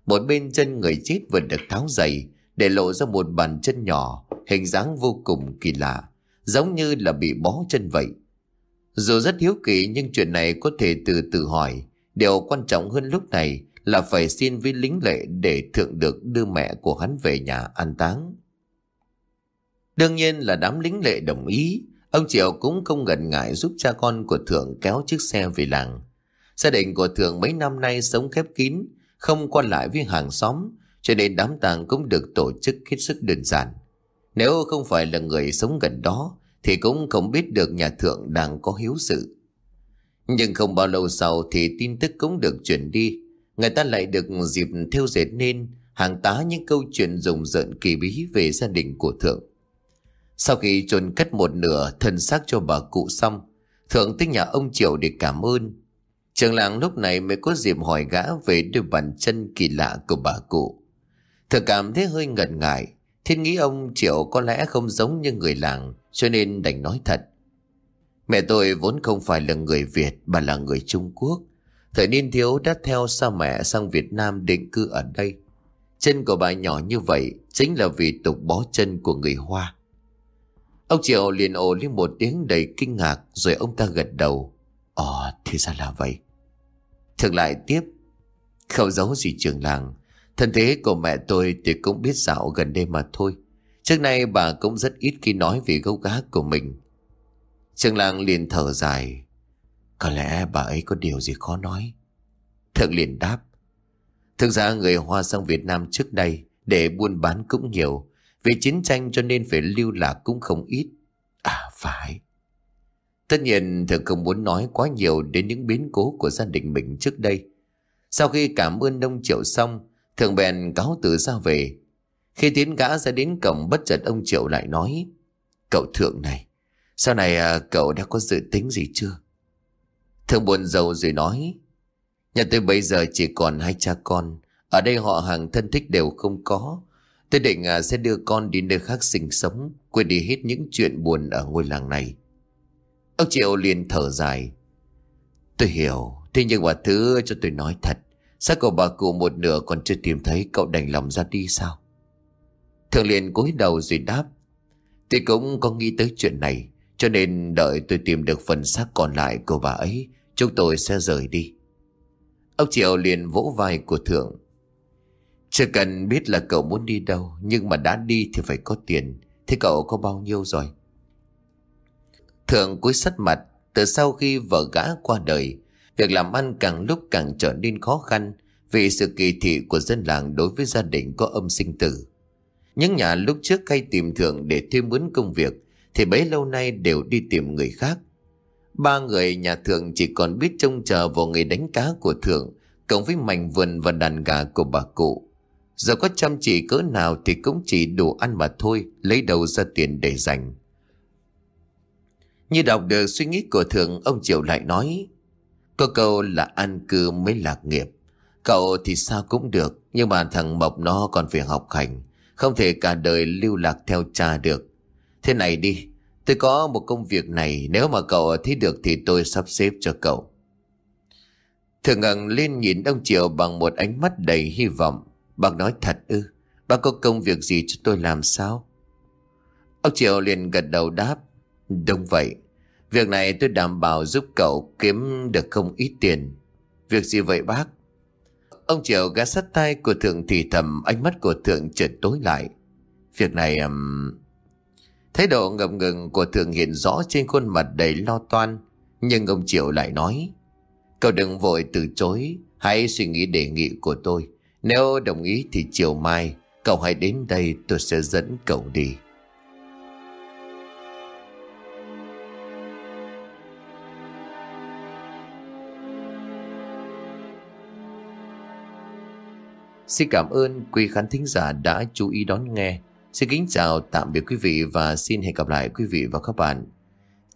một bên chân người chết vừa được tháo giày, để lộ ra một bàn chân nhỏ, hình dáng vô cùng kỳ lạ, giống như là bị bó chân vậy. Dù rất hiếu kỳ nhưng chuyện này có thể từ từ hỏi, điều quan trọng hơn lúc này là phải xin với lính lệ để thượng được đưa mẹ của hắn về nhà an táng. Đương nhiên là đám lính lệ đồng ý, ông Triệu cũng không ngần ngại giúp cha con của thượng kéo chiếc xe về làng. Gia đình của thượng mấy năm nay sống khép kín, không qua lại với hàng xóm, cho nên đám tang cũng được tổ chức hết sức đơn giản. Nếu không phải là người sống gần đó, thì cũng không biết được nhà thượng đang có hiếu sự. Nhưng không bao lâu sau thì tin tức cũng được chuyển đi. Người ta lại được dịp theo dệt nên hàng tá những câu chuyện rùng rợn kỳ bí về gia đình của thượng. Sau khi chôn cất một nửa thân xác cho bà cụ xong, thượng tới nhà ông Triều để cảm ơn. Trường làng lúc này mới có dịp hỏi gã về đôi bàn chân kỳ lạ của bà cụ. Thượng cảm thấy hơi ngần ngại. Thiên nghĩ ông Triệu có lẽ không giống như người làng cho nên đành nói thật. Mẹ tôi vốn không phải là người Việt mà là người Trung Quốc. Thời niên thiếu đã theo sa mẹ sang Việt Nam định cư ở đây. Chân của bà nhỏ như vậy chính là vì tục bó chân của người Hoa. Ông Triệu liền ồ lên một tiếng đầy kinh ngạc rồi ông ta gật đầu. Ồ, thì ra là vậy. Thường lại tiếp. Không giấu gì trường làng. Thân thế của mẹ tôi thì cũng biết dạo gần đây mà thôi. Trước nay bà cũng rất ít khi nói về gốc gác của mình. Trường làng liền thở dài. Có lẽ bà ấy có điều gì khó nói. Thượng liền đáp. Thực ra người Hoa sang Việt Nam trước đây để buôn bán cũng nhiều. Vì chiến tranh cho nên phải lưu lạc cũng không ít. À phải. Tất nhiên thượng không muốn nói quá nhiều đến những biến cố của gia đình mình trước đây. Sau khi cảm ơn ông Triệu xong, thường bèn cáo từ ra về. Khi tiến gã ra đến cổng bất chợt ông Triệu lại nói, Cậu thượng này, sau này à, cậu đã có dự tính gì chưa? Thường buồn rầu rồi nói, Nhà tôi bây giờ chỉ còn hai cha con, ở đây họ hàng thân thích đều không có. Tôi định à, sẽ đưa con đi nơi khác sinh sống, quên đi hết những chuyện buồn ở ngôi làng này. Ông Triệu liền thở dài. Tôi hiểu, thế nhưng mà thứ cho tôi nói thật. Sao cậu bà cụ một nửa còn chưa tìm thấy cậu đành lòng ra đi sao? Thường liền cúi đầu rồi đáp. Tôi cũng có nghĩ tới chuyện này, cho nên đợi tôi tìm được phần xác còn lại của bà ấy, chúng tôi sẽ rời đi. Ông Triệu liền vỗ vai của Thượng. Chưa cần biết là cậu muốn đi đâu, nhưng mà đã đi thì phải có tiền. Thế cậu có bao nhiêu rồi? Thượng cúi sắt mặt, từ sau khi vợ gã qua đời, việc làm ăn càng lúc càng trở nên khó khăn vì sự kỳ thị của dân làng đối với gia đình có âm sinh tử. Những nhà lúc trước hay tìm Thượng để thuê mướn công việc thì bấy lâu nay đều đi tìm người khác. Ba người nhà Thượng chỉ còn biết trông chờ vào người đánh cá của Thượng cộng với mảnh vườn và đàn gà của bà cụ. Giờ có chăm chỉ cỡ nào thì cũng chỉ đủ ăn mà thôi, lấy đầu ra tiền để dành. Như đọc được suy nghĩ của Thượng, ông Triệu lại nói, có câu là ăn cư mới lạc nghiệp. Cậu thì sao cũng được, nhưng mà thằng Mộc nó còn phải học hành, không thể cả đời lưu lạc theo cha được. Thế này đi, tôi có một công việc này, nếu mà cậu thấy được thì tôi sắp xếp cho cậu. Thượng ngẩng lên nhìn ông Triệu bằng một ánh mắt đầy hy vọng. Bác nói thật ư, bác có công việc gì cho tôi làm sao? Ông Triệu liền gật đầu đáp. Đúng vậy, việc này tôi đảm bảo giúp cậu kiếm được không ít tiền. Việc gì vậy bác? Ông Triệu gã sát tay của Thượng thì thầm ánh mắt của Thượng chợt tối lại. Việc này... Um... Thái độ ngập ngừng của Thượng hiện rõ trên khuôn mặt đầy lo toan. Nhưng ông Triệu lại nói. Cậu đừng vội từ chối, hãy suy nghĩ đề nghị của tôi. Nếu đồng ý thì chiều mai, cậu hãy đến đây tôi sẽ dẫn cậu đi. Xin cảm ơn quý khán thính giả đã chú ý đón nghe. Xin kính chào tạm biệt quý vị và xin hẹn gặp lại quý vị và các bạn